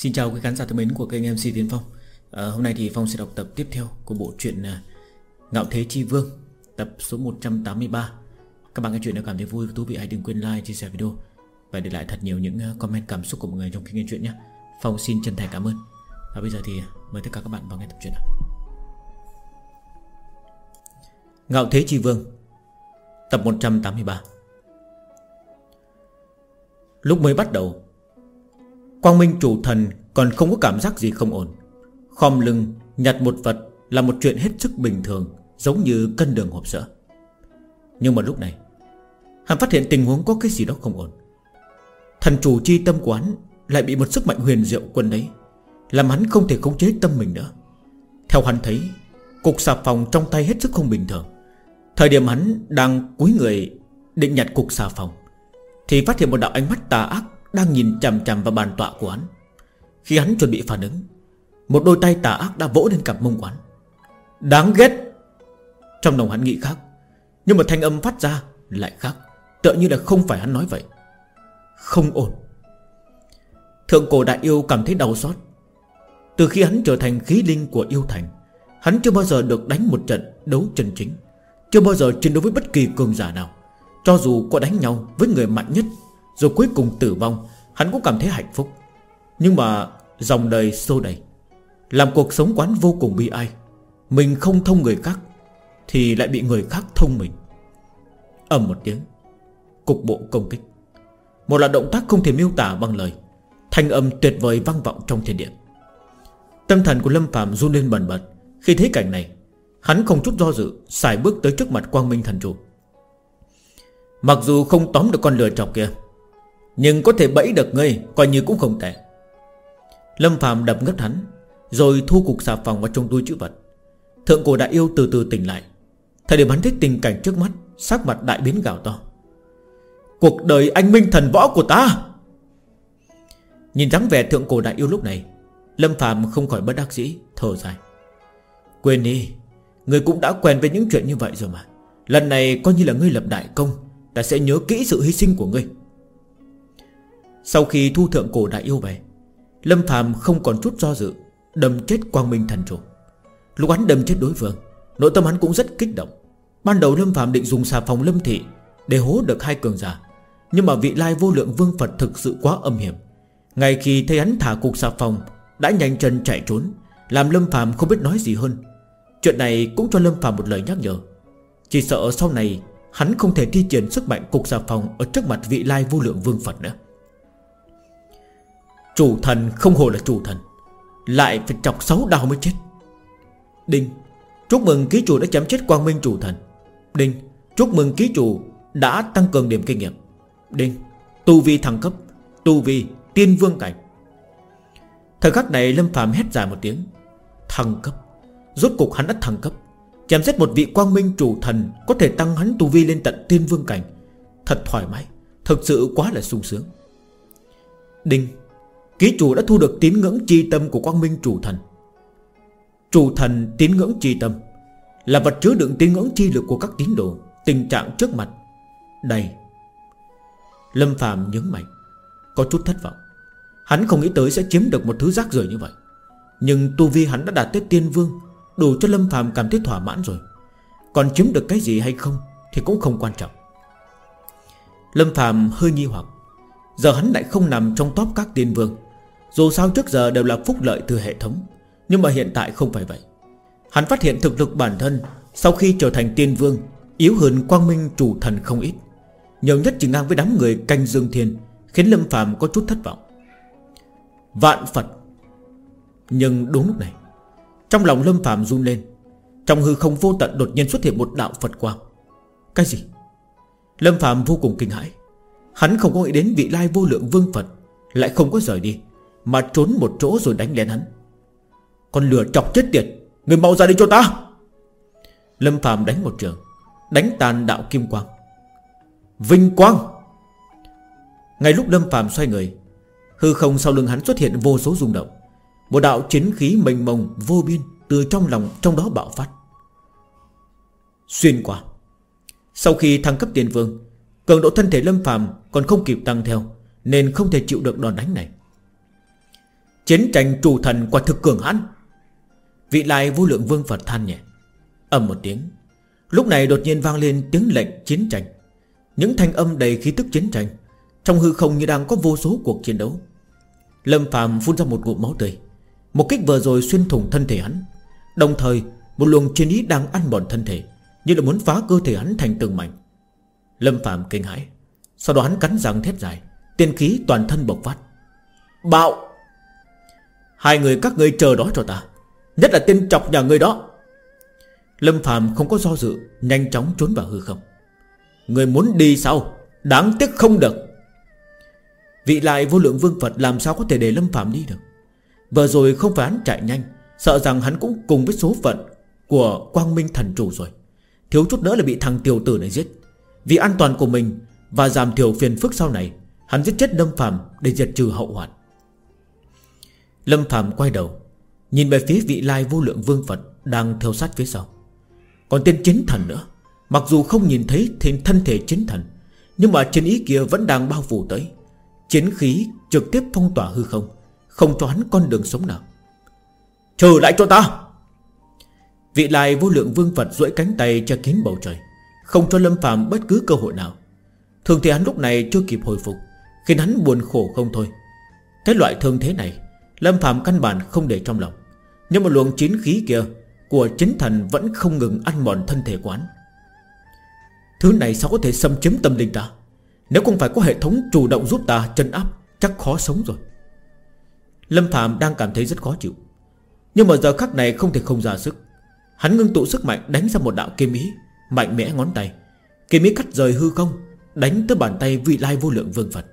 Xin chào quý khán giả thân mến của kênh MC Tiến Phong. À, Hôm nay thì Phong sẽ đọc tập tiếp theo của bộ truyện ờ, Ngạo Thế Chi Vương Tập số 183 Các bạn nghe chuyện nếu cảm thấy vui thú vị hãy đừng quên like, chia sẻ video Và để lại thật nhiều những ờ, comment cảm xúc của mọi người trong khi nghe chuyện nhé. Phong xin chân thành cảm ơn. Và bây giờ thì mời tất cả các bạn vào nghe tập truyện nào. Ngạo Thế Chi Vương Tập 183 Lúc mới bắt đầu Quang Minh chủ thần còn không có cảm giác gì không ổn. Khom lưng, nhặt một vật Là một chuyện hết sức bình thường, Giống như cân đường hộp sữa. Nhưng mà lúc này, Hắn phát hiện tình huống có cái gì đó không ổn. Thần chủ chi tâm quán Lại bị một sức mạnh huyền diệu quân đấy, Làm hắn không thể khống chế tâm mình nữa. Theo hắn thấy, Cục xà phòng trong tay hết sức không bình thường. Thời điểm hắn đang cúi người Định nhặt cục xà phòng, Thì phát hiện một đạo ánh mắt tà ác đang nhìn chằm chằm vào bàn tọa của hắn. Khi hắn chuẩn bị phản ứng, Một đôi tay tà ác đã vỗ lên cặp mông quán Đáng ghét! Trong lòng hắn nghĩ khác, Nhưng mà thanh âm phát ra lại khác, Tựa như là không phải hắn nói vậy. Không ổn. Thượng cổ đại yêu cảm thấy đau xót. Từ khi hắn trở thành khí linh của yêu thành, Hắn chưa bao giờ được đánh một trận đấu chân chính, chưa bao giờ chiến đấu với bất kỳ cường giả nào, Cho dù có đánh nhau với người mạnh nhất rồi cuối cùng tử vong, Hắn cũng cảm thấy hạnh phúc. Nhưng mà dòng đời xô đầy Làm cuộc sống quán vô cùng bi ai, Mình không thông người khác Thì lại bị người khác thông mình. Ầm một tiếng, Cục bộ công kích. Một là động tác không thể miêu tả bằng lời, Thanh âm tuyệt vời vang vọng trong thiên địa. Tâm thần của Lâm Phạm run lên bần bật. Khi thấy cảnh này, Hắn không chút do dự Xài bước tới trước mặt quang minh thần chủ. Mặc dù không tóm được con lừa chọc kia nhưng có thể bẫy được ngươi, Coi như cũng không tệ. Lâm phàm đập ngất hắn, Rồi thu cục xà phòng vào trong túi chữ vật. Thượng cổ đại yêu từ từ tỉnh lại. Thời điểm hắn thích tình cảnh trước mắt, Sắc mặt đại biến gào to. Cuộc đời anh minh thần võ của ta! Nhìn dáng vẻ thượng cổ đại yêu lúc này, Lâm phàm không khỏi bất đắc dĩ, Thở dài. Quên đi Người cũng đã quen với những chuyện như vậy rồi mà. Lần này coi như là ngươi lập đại công, Ta sẽ nhớ kỹ sự hy sinh của ngươi. Sau khi thu thượng cổ đại yêu về, Lâm phàm không còn chút do dự, Đâm chết quang minh thần chủ. Lúc hắn đâm chết đối phương, Nội tâm hắn cũng rất kích động. Ban đầu Lâm phàm định dùng xà phòng Lâm Thị Để hố được hai cường giả, Nhưng mà vị lai vô lượng vương Phật thực sự quá âm hiểm. Ngay khi thấy hắn thả cục xà phòng, Đã nhanh chân chạy trốn, Làm Lâm phàm không biết nói gì hơn. Chuyện này cũng cho Lâm phàm một lời nhắc nhở. Chỉ sợ sau này Hắn không thể thi triển sức mạnh cục xà phòng Ở trước mặt vị lai vô lượng vương Phật nữa. Chủ thần không hồ là chủ thần, Lại phải chọc sáu đau mới chết. Đinh, Chúc mừng ký chủ đã chém chết quang minh chủ thần. Đinh, Chúc mừng ký chủ đã tăng cường điểm kinh nghiệm. Đinh, Tu vi thăng cấp, Tu vi tiên vương cảnh. Thời khắc này Lâm phàm hét dài một tiếng, Thăng cấp. Rốt cục hắn đã thăng cấp, Chém giết một vị quang minh chủ thần Có thể tăng hắn tu vi lên tận tiên vương cảnh. Thật thoải mái thật sự quá là sung sướng. Đinh Ký chủ đã thu được tín ngưỡng chi tâm của quang minh chủ thần. Chủ thần tín ngưỡng chi tâm Là vật chứa đựng tín ngưỡng chi lực của các tín đồ, Tình trạng trước mặt. Đây, Lâm Phạm nhấn mạnh Có chút thất vọng. Hắn không nghĩ tới sẽ chiếm được một thứ rác rưởi như vậy. Nhưng tu vi hắn đã đạt tới tiên vương, Đủ cho Lâm Phạm cảm thấy thỏa mãn rồi. Còn chiếm được cái gì hay không Thì cũng không quan trọng. Lâm Phạm hơi nghi hoặc, Giờ hắn lại không nằm trong top các tiên vương. Dù sao trước giờ đều là phúc lợi từ hệ thống, Nhưng mà hiện tại không phải vậy. Hắn phát hiện thực lực bản thân Sau khi trở thành tiên vương, Yếu hơn quang minh chủ thần không ít. Nhiều nhất chỉ ngang với đám người canh dương thiên, Khiến Lâm Phạm có chút thất vọng. Vạn Phật. Nhưng đúng lúc này, trong lòng Lâm Phạm run lên. Trong hư không vô tận đột nhiên xuất hiện một đạo Phật quang. Cái gì? Lâm Phạm vô cùng kinh hãi. Hắn không có nghĩ đến vị lai vô lượng vương Phật Lại không có rời đi. Mà trốn một chỗ rồi đánh lên hắn. Con lửa chọc chết tiệt, Người mau ra đi cho ta. Lâm Phạm đánh một trường, Đánh tàn đạo kim quang. Vinh quang! Ngay lúc Lâm Phạm xoay người, Hư không sau lưng hắn xuất hiện vô số rung động. Một đạo chiến khí mênh mông vô biên Từ trong lòng, trong đó bạo phát. Xuyên qua. Sau khi thăng cấp tiền vương, Cường độ thân thể lâm Phạm còn không kịp tăng theo, Nên không thể chịu được đòn đánh này. Chiến tranh chủ thần quả thực cường hãn Vị lai vô lượng vương Phật than nhẹ. Ầm một tiếng. Lúc này đột nhiên vang lên tiếng lệnh chiến tranh. Những thanh âm đầy khí tức chiến tranh, Trong hư không như đang có vô số cuộc chiến đấu. Lâm phàm phun ra một ngụm máu tươi. Một kích vừa rồi xuyên thủng thân thể hắn. Đồng thời, một luồng chiến ý đang ăn mòn thân thể, Như là muốn phá cơ thể hắn thành từng mảnh. Lâm phàm kinh hãi. Sau đó hắn cắn răng thét dài, Tiên khí toàn thân bộc phát. Bạo! Hai người các ngươi chờ đó cho ta, Nhất là tên chọc nhà ngươi đó. Lâm Phạm không có do dự, Nhanh chóng trốn vào hư không. Người muốn đi sao? Đáng tiếc không được. Vị lại vô lượng vương Phật làm sao có thể để Lâm Phạm đi được? Vừa rồi không phải hắn chạy nhanh, Sợ rằng hắn cũng cùng với số phận Của quang minh thần chủ rồi. Thiếu chút nữa là bị thằng tiểu tử này giết. Vì an toàn của mình Và giảm thiểu phiền phức sau này, Hắn giết chết Lâm Phạm để diệt trừ hậu hoạn. Lâm Phạm quay đầu, Nhìn về phía vị lai vô lượng vương Phật Đang theo sát phía sau. Còn tên chiến thần nữa, Mặc dù không nhìn thấy thêm thân thể chiến thần, Nhưng mà chiến ý kia vẫn đang bao phủ tới. Chiến khí trực tiếp phong tỏa hư không Không cho hắn con đường sống nào. Trừ lại cho ta! Vị lai vô lượng vương Phật duỗi cánh tay che kín bầu trời, Không cho Lâm Phạm bất cứ cơ hội nào. Thường thì hắn lúc này chưa kịp hồi phục, Khiến hắn buồn khổ không thôi. Cái loại thương thế này Lâm Phạm căn bản không để trong lòng. Nhưng một luồng chiến khí kia Của chính thần vẫn không ngừng ăn mòn thân thể quán. Thứ này sao có thể xâm chiếm tâm linh ta? Nếu không phải có hệ thống chủ động giúp ta chân áp, Chắc khó sống rồi. Lâm Phạm đang cảm thấy rất khó chịu. Nhưng mà giờ khắc này không thể không ra sức. Hắn ngưng tụ sức mạnh đánh ra một đạo kiếm ý, Mạnh mẽ ngón tay. Kiếm ý cắt rời hư không, Đánh tới bàn tay vị lai vô lượng vương Phật.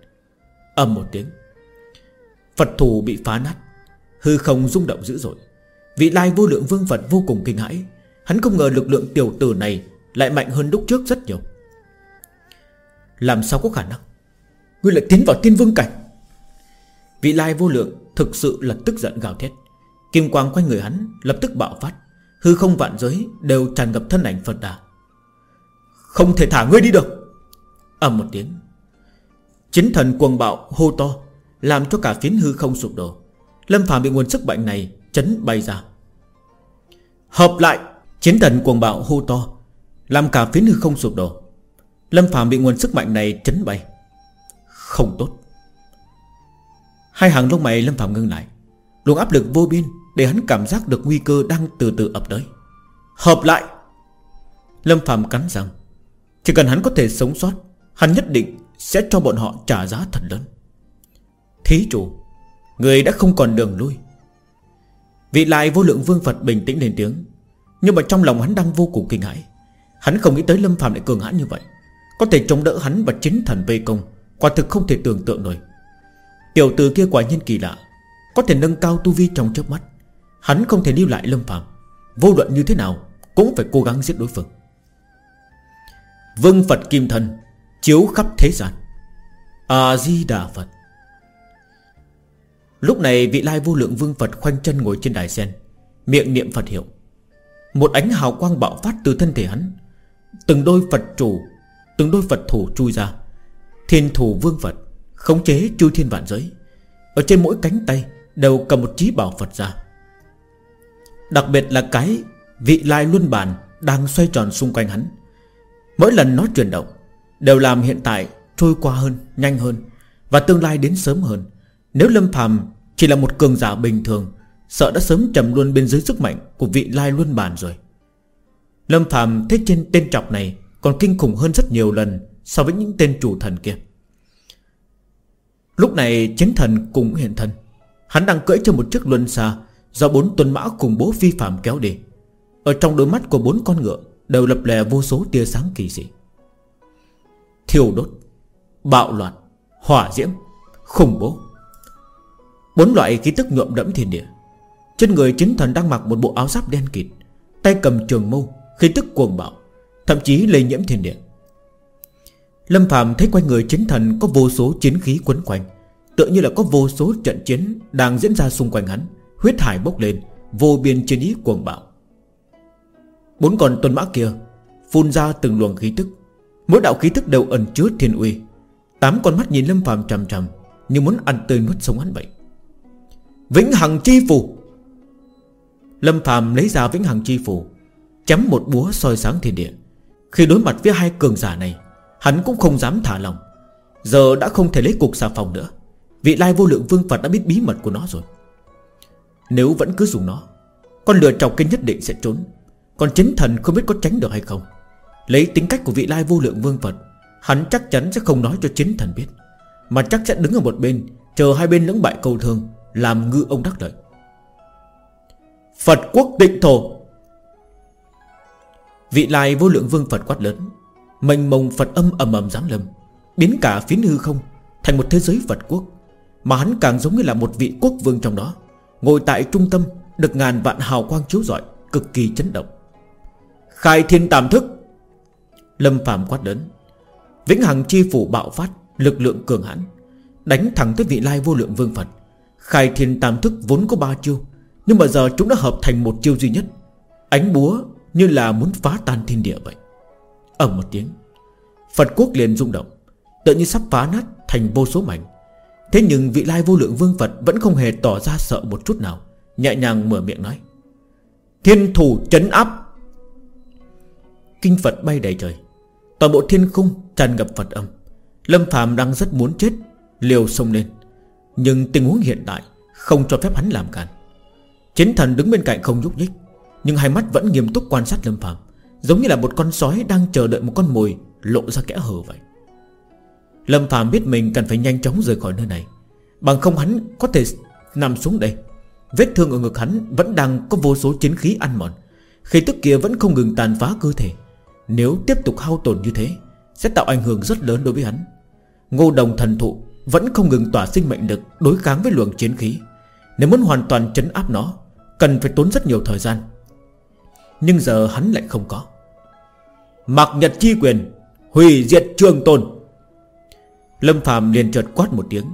Âm một tiếng. Phật thủ bị phá nát. Hư không rung động dữ dội. Vị lai vô lượng vương Phật vô cùng kinh hãi. Hắn không ngờ lực lượng tiểu tử này Lại mạnh hơn lúc trước rất nhiều. Làm sao có khả năng? Ngươi lại tiến vào tiên vương cảnh. Vị lai vô lượng Thực sự là tức giận gào thét. Kim quang quanh người hắn lập tức bạo phát. Hư không vạn giới đều tràn ngập thân ảnh Phật đà. Không thể thả ngươi đi được. Ầm một tiếng. Chính thần cuồng bạo hô to làm cho cả phiến hư không sụp đổ. Lâm Phạm bị nguồn sức mạnh này Chấn bay ra. Hợp lại, Chiến thần cuồng bạo hô to, Làm cả phiến hư không sụp đổ. Lâm Phạm bị nguồn sức mạnh này chấn bay. Không tốt. Hai hàng lông mày Lâm Phạm ngưng lại. Luồng áp lực vô biên Để hắn cảm giác được nguy cơ đang từ từ ập tới. Hợp lại. Lâm Phạm cắn răng. Chỉ cần hắn có thể sống sót, Hắn nhất định sẽ cho bọn họ trả giá thật lớn. Thí chủ, Người đã không còn đường lui. Vị lại vô lượng vương Phật bình tĩnh lên tiếng, Nhưng mà trong lòng hắn đang vô cùng kinh hãi. Hắn không nghĩ tới Lâm Phạm lại cường hãn như vậy. Có thể chống đỡ hắn và chính thần vây công, Quả thực không thể tưởng tượng nổi. Tiểu tử kia quả nhiên kỳ lạ, Có thể nâng cao tu vi trong chớp mắt. Hắn không thể lưu lại Lâm Phạm Vô luận như thế nào, Cũng phải cố gắng giết đối phương. Vương Phật Kim thần Chiếu khắp thế gian. A-di-đà Phật. Lúc này vị lai vô lượng vương Phật khoanh chân ngồi trên đài sen, Miệng niệm Phật hiệu. Một ánh hào quang bạo phát từ thân thể hắn. Từng đôi Phật chủ, Từng đôi Phật thủ chui ra. Thiên thủ vương Phật Khống chế chư thiên vạn giới. Ở trên mỗi cánh tay Đều cầm một trí bảo Phật ra. Đặc biệt là cái Vị lai luân bản Đang xoay tròn xung quanh hắn. Mỗi lần nó chuyển động Đều làm hiện tại trôi qua hơn, Nhanh hơn Và tương lai đến sớm hơn. Nếu Lâm Phàm chỉ là một cường giả bình thường, Sợ đã sớm trầm luôn bên dưới sức mạnh Của vị lai luân bàn rồi. Lâm Phạm thấy trên tên trọc này Còn kinh khủng hơn rất nhiều lần So với những tên chủ thần kia. Lúc này chiến thần cũng hiện thân. Hắn đang cưỡi trên một chiếc luân xa Do bốn tuần mã cùng bố phi phạm kéo đi. Ở trong đôi mắt của bốn con ngựa Đều lập lè vô số tia sáng kỳ dị. Thiêu đốt, Bạo loạn, Hỏa diễm, Khủng bố. Bốn loại khí tức nhuộm đẫm thiên địa. Trên người chính thần đang mặc một bộ áo giáp đen kịt, Tay cầm trường mâu, Khí tức cuồng bạo, Thậm chí lây nhiễm thiên địa. Lâm Phạm thấy quanh người chính thần Có vô số chiến khí quấn quanh, Tựa như là có vô số trận chiến Đang diễn ra xung quanh hắn, Huyết hải bốc lên, Vô biên chiến ý cuồng bạo. Bốn con tuần mã kia Phun ra từng luồng khí tức. Mỗi đạo khí tức đều ẩn chứa thiên uy. Tám con mắt nhìn Lâm Phạm trầm trầm Như muốn ăn tươi nuốt sống hắn vậy. Vĩnh Hằng Chi Phù. Lâm Phạm lấy ra Vĩnh Hằng Chi Phù, Chém một búa soi sáng thiên địa. Khi đối mặt với hai cường giả này, Hắn cũng không dám thả lòng. Giờ đã không thể lấy cục xà phòng nữa. Vị lai vô lượng vương Phật đã biết bí mật của nó rồi. Nếu vẫn cứ dùng nó, Con lừa trọc kinh nhất định sẽ trốn. Còn chính thần không biết có tránh được hay không. Lấy tính cách của vị lai vô lượng vương Phật, Hắn chắc chắn sẽ không nói cho chính thần biết, Mà chắc sẽ đứng ở một bên, Chờ hai bên lưỡng bại câu thương. Làm ngư ông đắc lợi. Phật quốc định thổ. Vị lai vô lượng vương Phật quát lớn, Mênh mông Phật âm ầm ầm giáng lâm, Biến cả phiến hư không Thành một thế giới Phật quốc, Mà hắn càng giống như là một vị quốc vương trong đó, Ngồi tại trung tâm Được ngàn vạn hào quang chiếu rọi, Cực kỳ chấn động. Khai thiên tạm thức. Lâm phàm quát lớn, Vĩnh Hằng chi phủ bạo phát, Lực lượng cường hãn, Đánh thẳng tới vị lai vô lượng vương Phật Khai thiên tam thức vốn có ba chiêu, Nhưng mà giờ chúng đã hợp thành một chiêu duy nhất. Ánh búa như là muốn phá tan thiên địa vậy. Ở một tiếng, Phật quốc liền rung động Tự như sắp phá nát thành vô số mảnh. Thế nhưng vị lai vô lượng vương Phật Vẫn không hề tỏ ra sợ một chút nào, Nhẹ nhàng mở miệng nói, Thiên thủ chấn áp! Kinh Phật bay đầy trời, Toàn bộ thiên khung tràn ngập Phật âm. Lâm Phạm đang rất muốn chết, Liều sông lên. Nhưng tình huống hiện tại Không cho phép hắn làm cản Chiến thần đứng bên cạnh không nhúc nhích, Nhưng hai mắt vẫn nghiêm túc quan sát Lâm Phạm Giống như là một con sói đang chờ đợi một con mồi Lộ ra kẽ hở vậy. Lâm Phạm biết mình cần phải nhanh chóng rời khỏi nơi này, Bằng không hắn có thể nằm xuống đây. Vết thương ở ngực hắn Vẫn đang có vô số chiến khí ăn mòn khi tức kia vẫn không ngừng tàn phá cơ thể. Nếu tiếp tục hao tổn như thế, Sẽ tạo ảnh hưởng rất lớn đối với hắn. Ngô đồng thần thụ vẫn không ngừng tỏa sinh mệnh lực Đối kháng với luồng chiến khí. Nếu muốn hoàn toàn chấn áp nó, Cần phải tốn rất nhiều thời gian. Nhưng giờ hắn lại không có. Mạc nhật chi quyền, Hủy diệt trường tồn. Lâm phàm liền chợt quát một tiếng,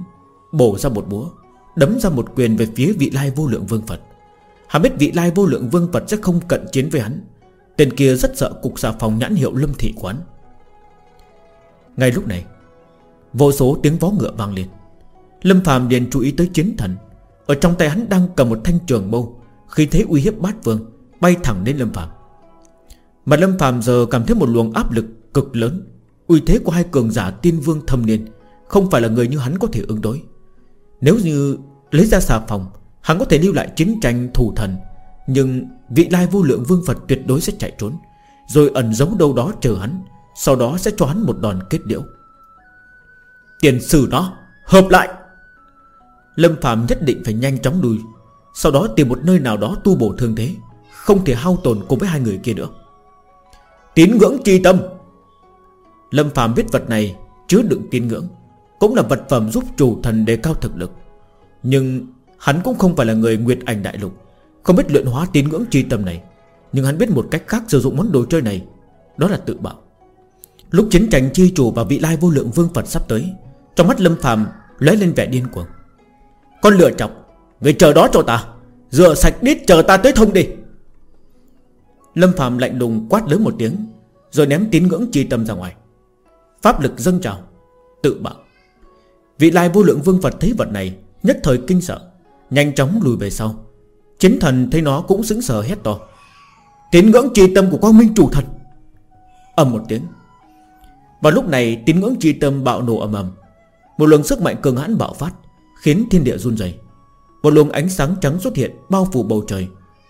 Bổ ra một búa, Đấm ra một quyền về phía vị lai vô lượng vương Phật. Hắn biết vị lai vô lượng vương Phật sẽ không cận chiến với hắn. Tên kia rất sợ cục xà phòng nhãn hiệu lâm thị quán. Ngay lúc này Vô số tiếng vó ngựa vang lên. Lâm phàm liền chú ý tới chiến thần. Ở trong tay hắn đang cầm một thanh trường mâu. Khi thấy uy hiếp bát vương, Bay thẳng đến Lâm phàm. Mà Lâm phàm giờ cảm thấy một luồng áp lực cực lớn. Uy thế của hai cường giả tiên vương thâm niên Không phải là người như hắn có thể ứng đối. Nếu như lấy ra xà phòng, Hắn có thể lưu lại chiến tranh thủ thần, Nhưng vị lai vô lượng vương Phật tuyệt đối sẽ chạy trốn, Rồi ẩn giấu đâu đó chờ hắn, Sau đó sẽ cho hắn một đòn kết điệu. Tiền sử nó Hợp lại. Lâm Phạm nhất định phải nhanh chóng đuôi Sau đó tìm một nơi nào đó tu bổ thương thế, Không thể hao tổn cùng với hai người kia nữa. Tín ngưỡng chi tâm. Lâm Phạm biết vật này chứa đựng tín ngưỡng, Cũng là vật phẩm giúp chủ thần đề cao thực lực. Nhưng hắn cũng không phải là người Nguyệt Ảnh Đại Lục, Không biết luyện hóa tín ngưỡng chi tâm này. Nhưng hắn biết một cách khác sử dụng món đồ chơi này, Đó là tự bạo. Lúc chiến tranh chi chủ và vị lai vô lượng vương Phật sắp tới trong mắt Lâm Phạm lóe lên vẻ điên cuồng. Con lựa chọc, Người chờ đó cho ta. Rửa sạch đít chờ ta tới thông đi. Lâm Phạm lạnh lùng quát lớn một tiếng, Rồi ném tín ngưỡng chi tâm ra ngoài. Pháp lực dâng trào, Tự bạo. Vị lai vô lượng vương Phật thấy vật này, Nhất thời kinh sợ, Nhanh chóng lùi về sau. Chính thần thấy nó cũng sững sờ hét to. Tín ngưỡng chi tâm của quang minh chủ thần ầm một tiếng. Vào lúc này, tín ngưỡng chi tâm bạo nổ ầm ầm. Một luồng sức mạnh cường hãn bạo phát, Khiến thiên địa run rẩy. Một luồng ánh sáng trắng xuất hiện, Bao phủ bầu trời.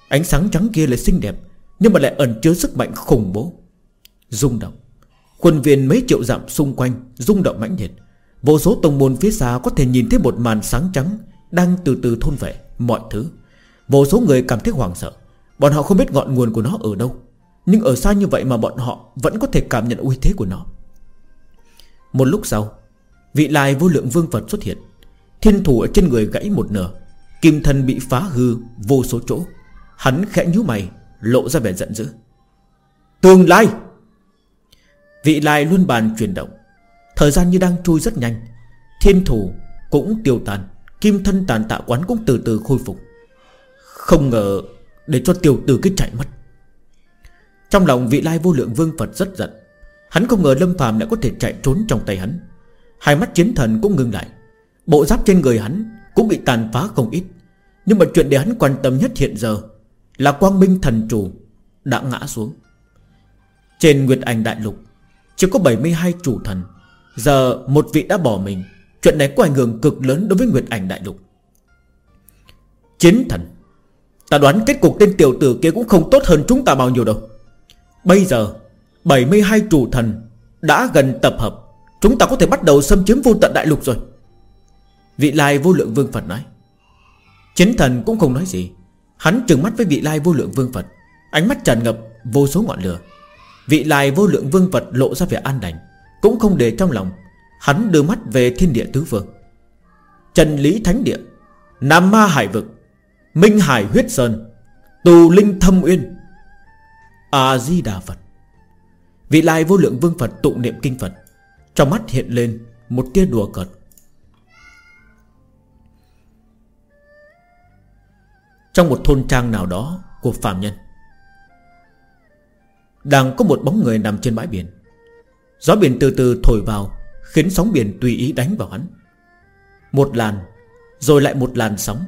Ánh sáng trắng kia lại xinh đẹp, Nhưng mà lại ẩn chứa sức mạnh khủng bố. Rung động. Quân viên mấy triệu dặm xung quanh rung động mãnh liệt. Vô số tông môn phía xa có thể nhìn thấy một màn sáng trắng Đang từ từ thôn vệ mọi thứ. Vô số người cảm thấy hoảng sợ. Bọn họ không biết ngọn nguồn của nó ở đâu. Nhưng ở xa như vậy mà bọn họ Vẫn có thể cảm nhận uy thế của nó. Một lúc sau Vị lai vô lượng vương Phật xuất hiện. Thiên thủ ở trên người gãy một nửa Kim thân bị phá hư vô số chỗ. Hắn khẽ nhíu mày, Lộ ra vẻ giận dữ. Tương lai! Vị lai luôn bàn chuyển động. Thời gian như đang trôi rất nhanh. Thiên thủ cũng tiêu tan Kim thân tàn tạ quán cũng từ từ khôi phục. Không ngờ Để cho tiểu tử cái chạy mất. Trong lòng vị lai vô lượng vương Phật rất giận. Hắn không ngờ Lâm phàm lại có thể chạy trốn trong tay hắn. Hai mắt chiến thần cũng ngưng lại. Bộ giáp trên người hắn Cũng bị tàn phá không ít. Nhưng mà chuyện để hắn quan tâm nhất hiện giờ Là quang minh thần chủ Đã ngã xuống. Trên Nguyệt Ảnh Đại Lục, Chỉ có 72 chủ thần. Giờ một vị đã bỏ mình. Chuyện này có ảnh hưởng cực lớn đối với Nguyệt Ảnh Đại Lục. Chiến thần, Ta đoán kết cục tên tiểu tử kia cũng không tốt hơn chúng ta bao nhiêu đâu. Bây giờ 72 chủ thần Đã gần tập hợp. Chúng ta có thể bắt đầu xâm chiếm vô tận đại lục rồi. Vị lai vô lượng vương Phật nói. Chiến thần cũng không nói gì. Hắn trừng mắt với vị lai vô lượng vương Phật. Ánh mắt tràn ngập vô số ngọn lửa. Vị lai vô lượng vương Phật lộ ra vẻ an đành, Cũng không để trong lòng. Hắn đưa mắt về thiên địa tứ phương Trần Lý Thánh Địa, Nam Ma Hải Vực, Minh Hải Huyết Sơn, Tù Linh Thâm Uyên A-di-đà Phật. Vị lai vô lượng vương Phật tụng niệm kinh Phật. Trong mắt hiện lên Một tia đùa cợt. Trong một thôn trang nào đó Của phạm nhân, Đang có một bóng người nằm trên bãi biển. Gió biển từ từ thổi vào, Khiến sóng biển tùy ý đánh vào hắn. Một làn, Rồi lại một làn sóng.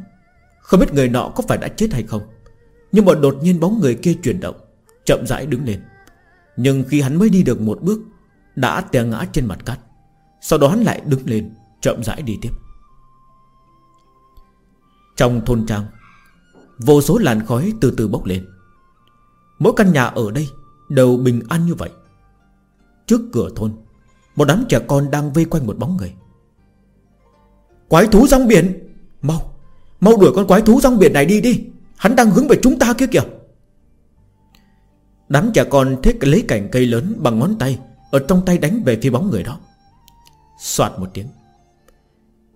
Không biết người nọ có phải đã chết hay không, Nhưng mà đột nhiên bóng người kia chuyển động, Chậm rãi đứng lên. Nhưng khi hắn mới đi được một bước đã té ngã trên mặt cát. Sau đó hắn lại đứng lên, Chậm rãi đi tiếp. Trong thôn trang, Vô số làn khói từ từ bốc lên. Mỗi căn nhà ở đây Đều bình an như vậy. Trước cửa thôn, Một đám trẻ con đang vây quanh một bóng người. Quái thú rong biển! Mau Mau đuổi con quái thú rong biển này đi đi. Hắn đang hướng về chúng ta kia kìa. Đám trẻ con thích lấy cành cây lớn bằng ngón tay ở trong tay đánh về phía bóng người đó. Xoạt một tiếng.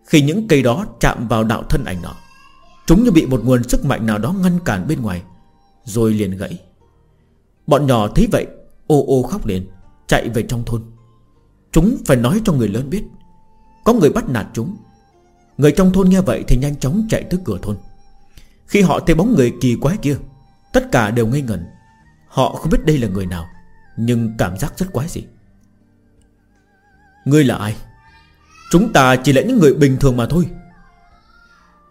Khi những cây đó chạm vào đạo thân ảnh nó, Chúng như bị một nguồn sức mạnh nào đó ngăn cản bên ngoài Rồi liền gãy. Bọn nhỏ thấy vậy Ô ô khóc lên Chạy về trong thôn. Chúng phải nói cho người lớn biết Có người bắt nạt chúng. Người trong thôn nghe vậy thì nhanh chóng chạy tới cửa thôn. Khi họ thấy bóng người kỳ quái kia Tất cả đều ngây ngẩn. Họ không biết đây là người nào Nhưng cảm giác rất quái dị. Ngươi là ai? Chúng ta chỉ là những người bình thường mà thôi.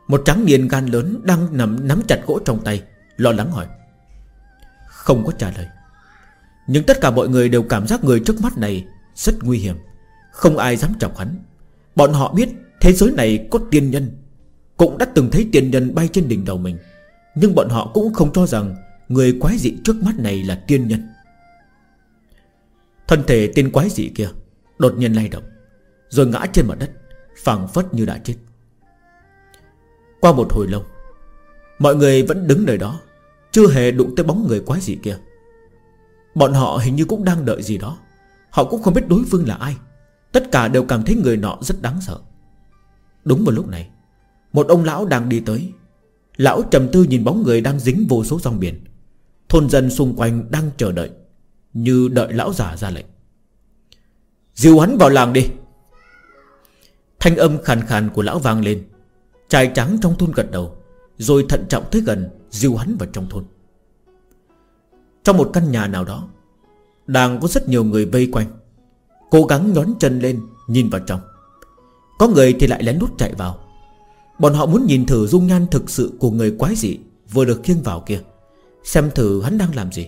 Một trắng niên gan lớn Đang nằm nắm chặt gỗ trong tay, Lo lắng hỏi. Không có trả lời. Nhưng tất cả mọi người đều cảm giác người trước mắt này Rất nguy hiểm. Không ai dám chọc hắn. Bọn họ biết thế giới này có tiên nhân. Cũng đã từng thấy tiên nhân bay trên đỉnh đầu mình. Nhưng bọn họ cũng không cho rằng Người quái dị trước mắt này là tiên nhân. Thân thể tiên quái dị kia Đột nhiên lay động, Rồi ngã trên mặt đất phẳng phất như đã chết. Qua một hồi lâu, Mọi người vẫn đứng nơi đó, Chưa hề đụng tới bóng người quái dị kia. Bọn họ hình như cũng đang đợi gì đó, Họ cũng không biết đối phương là ai. Tất cả đều cảm thấy người nọ rất đáng sợ. Đúng vào lúc này, Một ông lão đang đi tới. Lão trầm tư nhìn bóng người đang dính vô số dòng biển. Thôn dân xung quanh đang chờ đợi, Như đợi lão già ra lệnh. Dìu hắn vào làng đi. Thanh âm khàn khàn của lão vang lên, Trai trắng trong thôn gật đầu, Rồi thận trọng tới gần Dìu hắn vào trong thôn. Trong một căn nhà nào đó, Đang có rất nhiều người vây quanh, Cố gắng nhón chân lên, Nhìn vào trong. Có người thì lại lén lút chạy vào. Bọn họ muốn nhìn thử dung nhan thực sự Của người quái dị Vừa được khiêng vào kia, Xem thử hắn đang làm gì.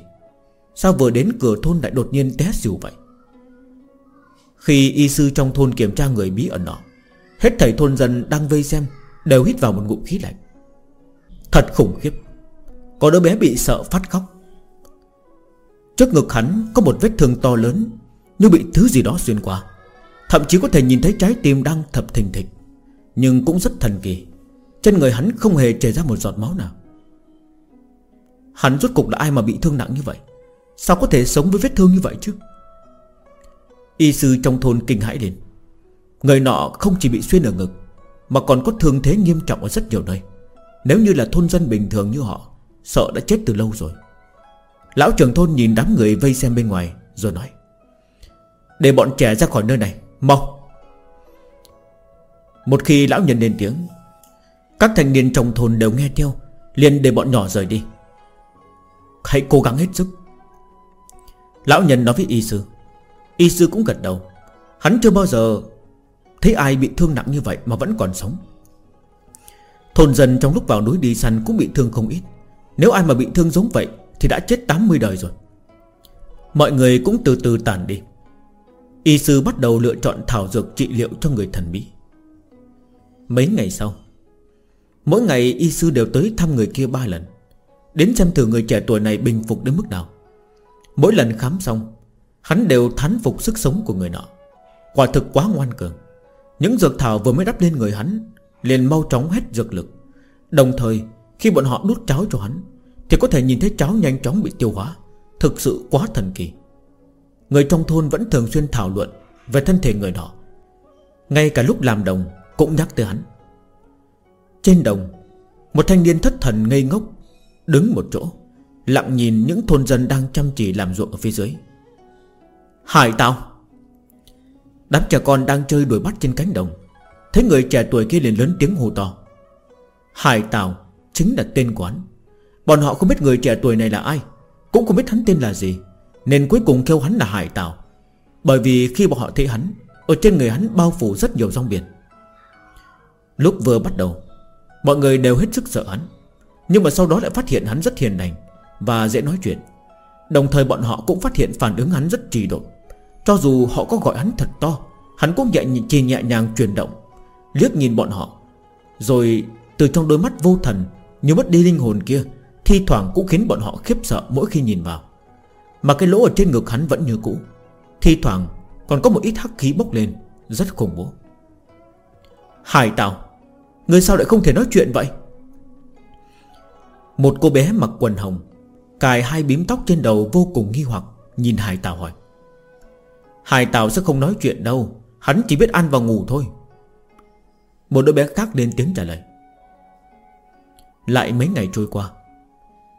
Sao vừa đến cửa thôn lại đột nhiên té xỉu vậy? Khi y sư trong thôn kiểm tra người bí ẩn nọ. Hết thầy thôn dân đang vây xem, Đều hít vào một ngụm khí lạnh. Thật khủng khiếp. Có đứa bé bị sợ phát khóc. Trước ngực hắn có một vết thương to lớn, Như bị thứ gì đó xuyên qua. Thậm chí có thể nhìn thấy trái tim đang thập thình thịch, Nhưng cũng rất thần kỳ. Trên người hắn không hề chảy ra một giọt máu nào. Hắn rốt cục là ai mà bị thương nặng như vậy? Sao có thể sống với vết thương như vậy chứ? Y sư trong thôn kinh hãi lên Người nọ không chỉ bị xuyên ở ngực, Mà còn có thương thế nghiêm trọng ở rất nhiều nơi. Nếu như là thôn dân bình thường như họ, Sợ đã chết từ lâu rồi. Lão trưởng thôn nhìn đám người vây xem bên ngoài, Rồi nói, Để bọn trẻ ra khỏi nơi này, Mau. Một khi lão nhân lên tiếng, Các thanh niên trong thôn đều nghe theo, liền để bọn nhỏ rời đi. Hãy cố gắng hết sức. Lão nhân nói với y sư Y sư cũng gật đầu. Hắn chưa bao giờ Thấy ai bị thương nặng như vậy mà vẫn còn sống. Thôn dân trong lúc vào núi đi săn cũng bị thương không ít. Nếu ai mà bị thương giống vậy Thì đã chết 80 đời rồi. Mọi người cũng từ từ tàn đi. Y sư bắt đầu lựa chọn thảo dược trị liệu cho người thần bí. Mấy ngày sau, Mỗi ngày y sư đều tới thăm người kia ba lần, Đến xem thử người trẻ tuổi này bình phục đến mức nào. Mỗi lần khám xong Hắn đều thán phục sức sống của người nọ. Quả thực quá ngoan cường. Những dược thảo vừa mới đắp lên người hắn liền mau chóng hết dược lực. Đồng thời, khi bọn họ đút cháo cho hắn, Thì có thể nhìn thấy cháo nhanh chóng bị tiêu hóa. Thực sự quá thần kỳ. Người trong thôn vẫn thường xuyên thảo luận Về thân thể người nọ. Ngay cả lúc làm đồng Cũng nhắc tới hắn. Trên đồng, Một thanh niên thất thần ngây ngốc Đứng một chỗ, Lặng nhìn những thôn dân đang chăm chỉ làm ruộng ở phía dưới. Hải tao. Đám trẻ con đang chơi đuổi bắt trên cánh đồng. Thấy người trẻ tuổi kia liền lớn tiếng hô to. Hải Tào Chính là tên quán. Bọn họ không biết người trẻ tuổi này là ai, Cũng không biết hắn tên là gì, Nên cuối cùng kêu hắn là Hải Tào Bởi vì khi bọn họ thấy hắn, Ở trên người hắn bao phủ rất nhiều rong biển. Lúc vừa bắt đầu, Mọi người đều hết sức sợ hắn. Nhưng mà sau đó lại phát hiện hắn rất hiền lành Và dễ nói chuyện. Đồng thời bọn họ cũng phát hiện phản ứng hắn rất trì độn. Cho dù họ có gọi hắn thật to, Hắn cũng nhẹ chỉ nhẹ nhàng chuyển động, Liếc nhìn bọn họ. Rồi từ trong đôi mắt vô thần, Như mất đi linh hồn kia, Thi thoảng cũng khiến bọn họ khiếp sợ mỗi khi nhìn vào. Mà cái lỗ ở trên ngực hắn vẫn như cũ, Thi thoảng còn có một ít hắc khí bốc lên, Rất khủng bố. Hải Tào, Người sao lại không thể nói chuyện vậy? Một cô bé mặc quần hồng, Cài hai bím tóc trên đầu vô cùng nghi hoặc, Nhìn Hải Tào hỏi. Hải Tào sẽ không nói chuyện đâu, Hắn chỉ biết ăn và ngủ thôi. Một đứa bé khác lên tiếng trả lời. Lại mấy ngày trôi qua,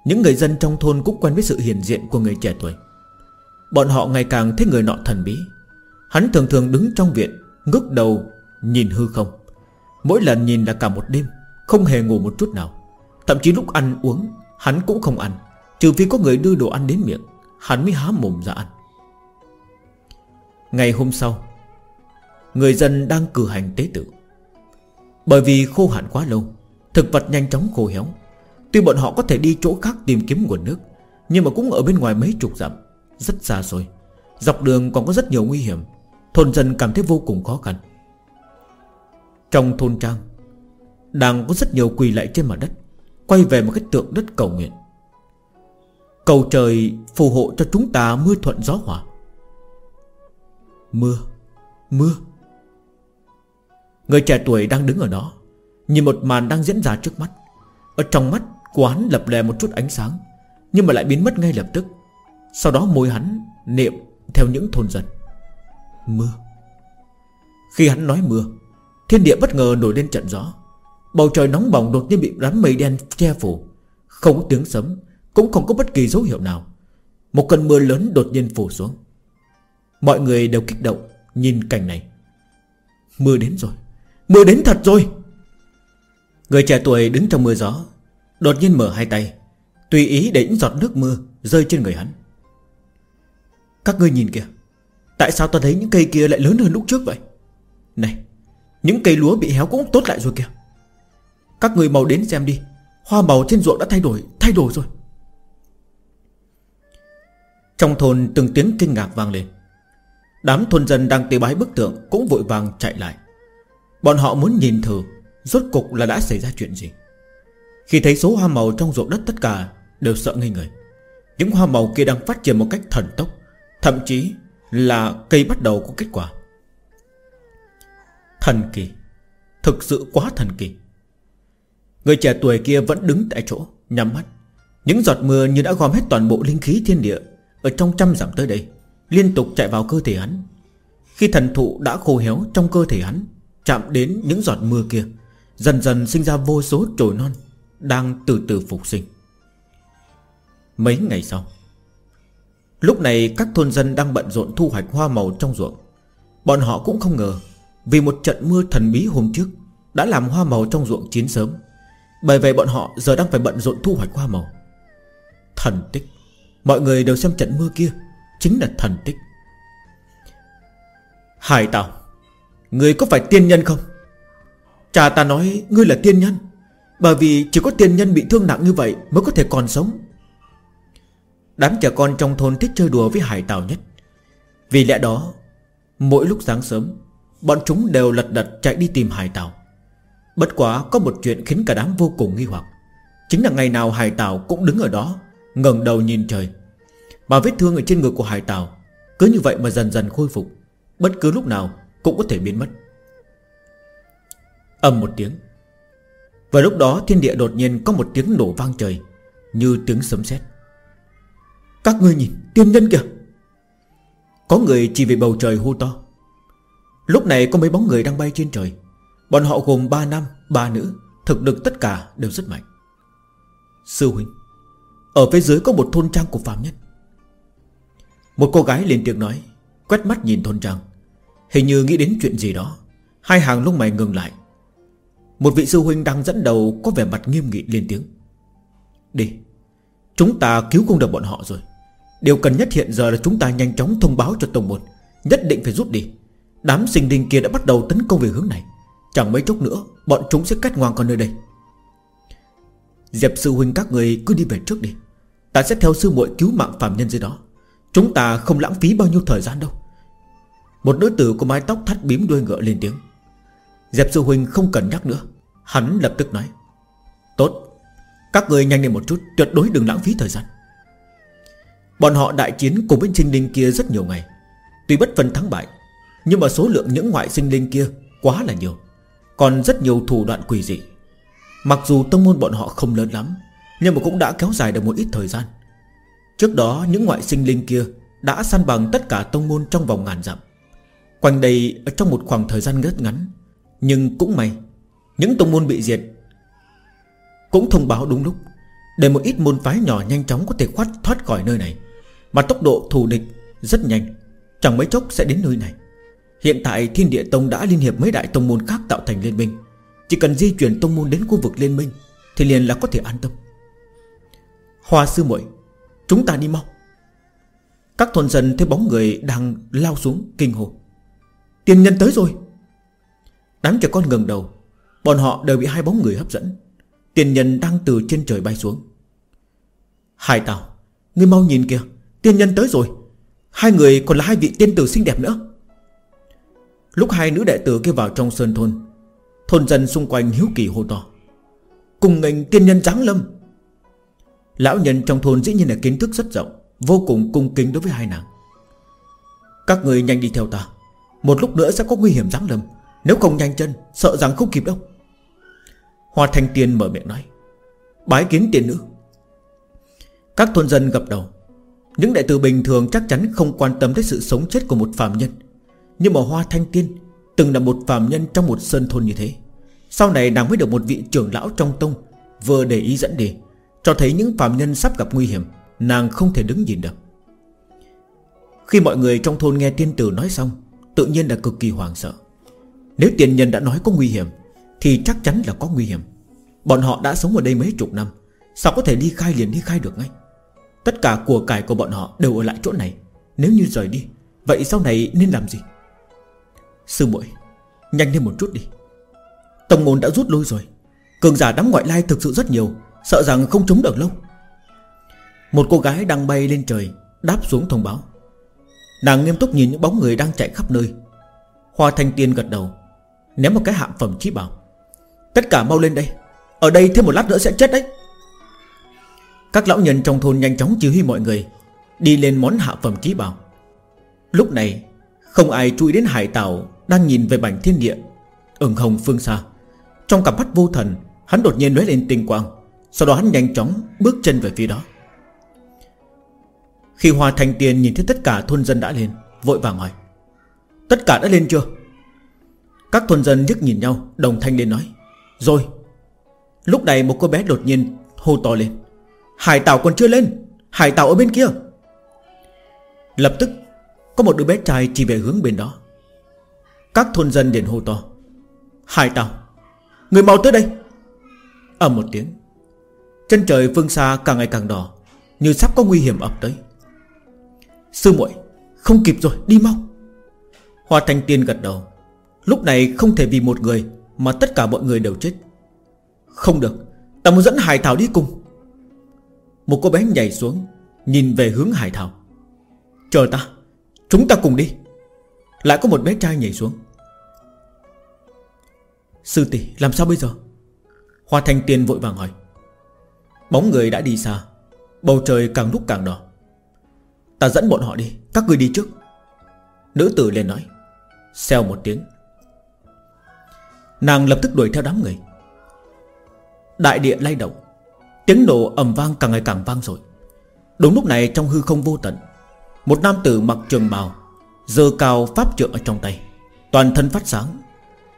Những người dân trong thôn cũng quen với sự hiền diện của người trẻ tuổi. Bọn họ ngày càng thấy người nọ thần bí. Hắn thường thường đứng trong viện, Ngước đầu, nhìn hư không. Mỗi lần nhìn là cả một đêm, Không hề ngủ một chút nào. Thậm chí lúc ăn uống, Hắn cũng không ăn, Trừ phi có người đưa đồ ăn đến miệng, Hắn mới há mồm ra ăn. Ngày hôm sau, Người dân đang cử hành tế tự. Bởi vì khô hạn quá lâu, Thực vật nhanh chóng khô héo. Tuy bọn họ có thể đi chỗ khác tìm kiếm nguồn nước, Nhưng mà cũng ở bên ngoài mấy chục dặm, Rất xa xôi. Dọc đường còn có rất nhiều nguy hiểm, Thôn dân cảm thấy vô cùng khó khăn. Trong thôn trang, Đang có rất nhiều quỳ lại trên mặt đất, Quay về một cái tượng đất cầu nguyện. Cầu trời phù hộ cho chúng ta mưa thuận gió hòa. Mưa Mưa. Người trẻ tuổi đang đứng ở đó, Nhìn một màn đang diễn ra trước mắt. Ở trong mắt của hắn lập lè một chút ánh sáng, Nhưng mà lại biến mất ngay lập tức. Sau đó môi hắn niệm Theo những thôn dân. Mưa. Khi hắn nói mưa, Thiên địa bất ngờ nổi lên trận gió. Bầu trời nóng bỏng đột nhiên bị đám mây đen che phủ. Không có tiếng sấm, Cũng không có bất kỳ dấu hiệu nào. Một cơn mưa lớn đột nhiên phủ xuống. Mọi người đều kích động, Nhìn cảnh này. Mưa đến rồi, Mưa đến thật rồi. Người trẻ tuổi đứng trong mưa gió, Đột nhiên mở hai tay, Tùy ý để những giọt nước mưa Rơi trên người hắn. Các ngươi nhìn kìa, Tại sao ta thấy những cây kia lại lớn hơn lúc trước vậy? Này, Những cây lúa bị héo cũng tốt lại rồi kìa. Các người mau đến xem đi, Hoa màu trên ruộng đã thay đổi Thay đổi rồi. Trong thôn từng tiếng kinh ngạc vang lên. Đám thôn dân đang tế bái bức tượng Cũng vội vàng chạy lại. Bọn họ muốn nhìn thử, Rốt cục là đã xảy ra chuyện gì. Khi thấy số hoa màu trong ruộng đất tất cả Đều sợ ngây người. Những hoa màu kia đang phát triển một cách thần tốc, Thậm chí là cây bắt đầu có kết quả. Thần kỳ. Thực sự quá thần kỳ. Người trẻ tuổi kia vẫn đứng tại chỗ, Nhắm mắt. Những giọt mưa như đã gom hết toàn bộ linh khí thiên địa Ở trong trăm giảm tới đây. Liên tục chạy vào cơ thể hắn. Khi thần thụ đã khô héo trong cơ thể hắn, Chạm đến những giọt mưa kia, Dần dần sinh ra vô số trồi non Đang từ từ phục sinh. Mấy ngày sau, Lúc này các thôn dân đang bận rộn thu hoạch hoa màu trong ruộng. Bọn họ cũng không ngờ, Vì một trận mưa thần bí hôm trước Đã làm hoa màu trong ruộng chín sớm, Bởi vậy bọn họ giờ đang phải bận rộn thu hoạch hoa màu. Thần tích, Mọi người đều xem trận mưa kia Chính là thần tích. Hải Tào Ngươi có phải tiên nhân không? Cha ta nói ngươi là tiên nhân, Bởi vì chỉ có tiên nhân bị thương nặng như vậy Mới có thể còn sống. Đám trẻ con trong thôn thích chơi đùa với hải Tào nhất. Vì lẽ đó, Mỗi lúc sáng sớm, Bọn chúng đều lật đật chạy đi tìm hải Tào. Bất quá có một chuyện khiến cả đám vô cùng nghi hoặc. Chính là ngày nào hải Tào cũng đứng ở đó, ngẩng đầu nhìn trời. Mà vết thương ở trên người của hải tàu Cứ như vậy mà dần dần khôi phục Bất cứ lúc nào cũng có thể biến mất. Âm một tiếng. Và lúc đó thiên địa đột nhiên có một tiếng nổ vang trời Như tiếng sấm sét. Các ngươi nhìn tiên nhân kìa! Có người chỉ về bầu trời hô to. Lúc này có mấy bóng người đang bay trên trời. Bọn họ gồm ba nam, ba nữ Thực lực tất cả đều rất mạnh. Sư huynh Ở phía dưới có một thôn trang của phạm nhân một cô gái lên tiếng nói, Quét mắt nhìn thôn trang. Hình như nghĩ đến chuyện gì đó, Hai hàng lông mày ngừng lại. Một vị sư huynh đang dẫn đầu Có vẻ mặt nghiêm nghị lên tiếng. Đi, Chúng ta cứu không được bọn họ rồi. Điều cần nhất hiện giờ là chúng ta nhanh chóng thông báo cho tổng Môn, Nhất định phải rút đi. Đám sinh linh kia đã bắt đầu tấn công về hướng này. Chẳng mấy chốc nữa, Bọn chúng sẽ cắt ngoan con nơi đây. Diệp sư huynh các người cứ đi về trước đi. Ta sẽ theo sư muội cứu mạng phạm nhân dưới đó. Chúng ta không lãng phí bao nhiêu thời gian đâu. Một nữ tử có mái tóc thắt bím đuôi ngựa lên tiếng. Dẹp sư huynh không cần nhắc nữa. Hắn lập tức nói. Tốt. Các người nhanh lên một chút, Tuyệt đối đừng lãng phí thời gian. Bọn họ đại chiến cùng với sinh linh kia rất nhiều ngày. Tuy bất phân thắng bại, Nhưng mà số lượng những ngoại sinh linh kia Quá là nhiều. Còn rất nhiều thủ đoạn quỷ dị. Mặc dù tông môn bọn họ không lớn lắm, Nhưng mà cũng đã kéo dài được một ít thời gian. Trước đó, những ngoại sinh linh kia Đã săn bằng tất cả tông môn trong vòng ngàn dặm. Quanh đây ở trong một khoảng thời gian rất ngắn, Nhưng cũng may, Những tông môn bị diệt Cũng thông báo đúng lúc Để một ít môn phái nhỏ nhanh chóng có thể khoát, thoát khỏi nơi này. Mà tốc độ thù địch rất nhanh, Chẳng mấy chốc sẽ đến nơi này. Hiện tại, Thiên Địa Tông đã liên hiệp mấy đại tông môn khác tạo thành liên minh. Chỉ cần di chuyển tông môn đến khu vực liên minh Thì liền là có thể an tâm. Hoa sư muội Chúng ta đi mau. Các thôn dân thấy bóng người đang lao xuống kinh hồ Tiên nhân tới rồi. Đám trẻ con ngừng đầu. Bọn họ đều bị hai bóng người hấp dẫn. Tiên nhân đang từ trên trời bay xuống. Hải Tào, Ngươi mau nhìn kìa. Tiên nhân tới rồi. Hai người còn là hai vị tiên tử xinh đẹp nữa. Lúc hai nữ đệ tử kia vào trong sơn thôn Thôn dân xung quanh hiếu kỳ hô to. Cùng ngành tiên nhân giáng lâm. Lão nhân trong thôn dĩ nhiên là kiến thức rất rộng, Vô cùng cung kính đối với hai nàng. Các người nhanh đi theo ta, Một lúc nữa sẽ có nguy hiểm giáng lâm. Nếu không nhanh chân, Sợ rằng không kịp đâu. Hoa thanh tiên mở miệng nói, Bái kiến tiền nữ. Các thôn dân gập đầu. Những đại tử bình thường chắc chắn không quan tâm tới sự sống chết của một phàm nhân. Nhưng mà Hoa Thanh Tiên Từng là một phàm nhân trong một sơn thôn như thế. Sau này nàng mới được một vị trưởng lão trong tông, Vừa để ý dẫn đi cho thấy những phạm nhân sắp gặp nguy hiểm, Nàng không thể đứng nhìn được. Khi mọi người trong thôn nghe tiên tử nói xong, Tự nhiên là cực kỳ hoàng sợ. Nếu tiền nhân đã nói có nguy hiểm, Thì chắc chắn là có nguy hiểm. Bọn họ đã sống ở đây mấy chục năm, Sao có thể đi khai liền đi khai được ngay? Tất cả của cải của bọn họ đều ở lại chỗ này. Nếu như rời đi, Vậy sau này nên làm gì? Sư muội, Nhanh lên một chút đi. Tổng môn đã rút lui rồi. Cường giả đám ngoại lai thực sự rất nhiều Sợ rằng không chống được lâu Một cô gái đang bay lên trời, Đáp xuống thông báo. Nàng nghiêm túc nhìn những bóng người đang chạy khắp nơi. Hoa thanh tiên gật đầu, Ném một cái hạm phẩm chí bảo. Tất cả mau lên đây, Ở đây thêm một lát nữa sẽ chết đấy. Các lão nhân trong thôn nhanh chóng chỉ huy mọi người, Đi lên món hạ phẩm chí bảo. Lúc này, Không ai chú ý đến hải tảo Đang nhìn về bảnh thiên địa, ửng hồng phương xa. Trong cặp mắt vô thần, Hắn đột nhiên lóe lên tinh quang. Sau đó hắn nhanh chóng bước chân về phía đó. Khi Hoa Thanh Tiên nhìn thấy tất cả thôn dân đã lên, Vội vàng hỏi, Tất cả đã lên chưa? Các thôn dân liếc nhìn nhau, Đồng thanh lên nói, Rồi. Lúc này một cô bé đột nhiên hô to lên, Hải tảo còn chưa lên, Hải tảo ở bên kia. Lập tức, Có một đứa bé trai chỉ về hướng bên đó. Các thôn dân liền hô to, Hải tảo, Người mau tới đây. Ở một tiếng Chân trời phương xa càng ngày càng đỏ, Như sắp có nguy hiểm ập tới. Sư muội, Không kịp rồi, đi mau. Hoa Thanh Tiên gật đầu. Lúc này không thể vì một người Mà tất cả mọi người đều chết. Không được, Ta muốn dẫn Hải Thảo đi cùng. Một cô bé nhảy xuống, Nhìn về hướng Hải Thảo. Chờ ta, Chúng ta cùng đi. Lại có một bé trai nhảy xuống. Sư tỷ, làm sao bây giờ? Hoa Thanh Tiên vội vàng hỏi. Bóng người đã đi xa, Bầu trời càng lúc càng đỏ. Ta dẫn bọn họ đi, Các người đi trước. Nữ tử lên nói Xeo một tiếng. Nàng lập tức đuổi theo đám người. Đại địa lay động, Tiếng nổ ầm vang càng ngày càng vang rồi Đúng lúc này trong hư không vô tận, Một nam tử mặc trường bào Dơ cao pháp trượng ở trong tay. Toàn thân phát sáng,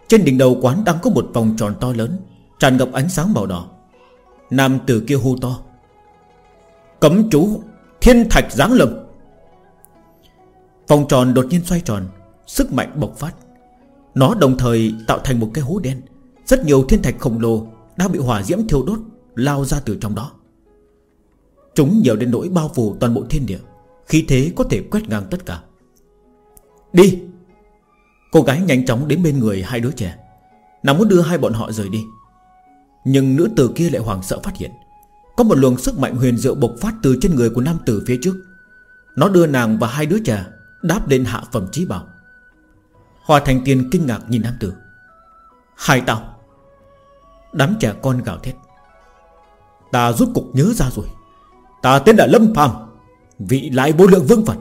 Trên đỉnh đầu quán đang có một vòng tròn to lớn, Tràn ngập ánh sáng màu đỏ. Nam tử kia hô to. Cấm chú Thiên thạch giáng lâm. Vòng tròn đột nhiên xoay tròn, Sức mạnh bộc phát. Nó đồng thời tạo thành một cái hố đen. Rất nhiều thiên thạch khổng lồ Đang bị hỏa diễm thiêu đốt, Lao ra từ trong đó. Chúng nhiều đến nỗi bao phủ toàn bộ thiên địa Khi thế có thể quét ngang tất cả. Đi! Cô gái nhanh chóng đến bên người hai đứa trẻ. Nàng muốn đưa hai bọn họ rời đi. Nhưng nữ tử kia lại hoảng sợ phát hiện. Có một luồng sức mạnh huyền diệu bộc phát từ trên người của nam tử phía trước. Nó đưa nàng và hai đứa trẻ Đáp lên hạ phẩm trí bảo. Hòa thành tiên kinh ngạc nhìn nam tử. Hai tao, Đám trẻ con gào thét. Ta rút cục nhớ ra rồi. Ta tên là Lâm Phàm, Vị lại vô lượng vương Phật.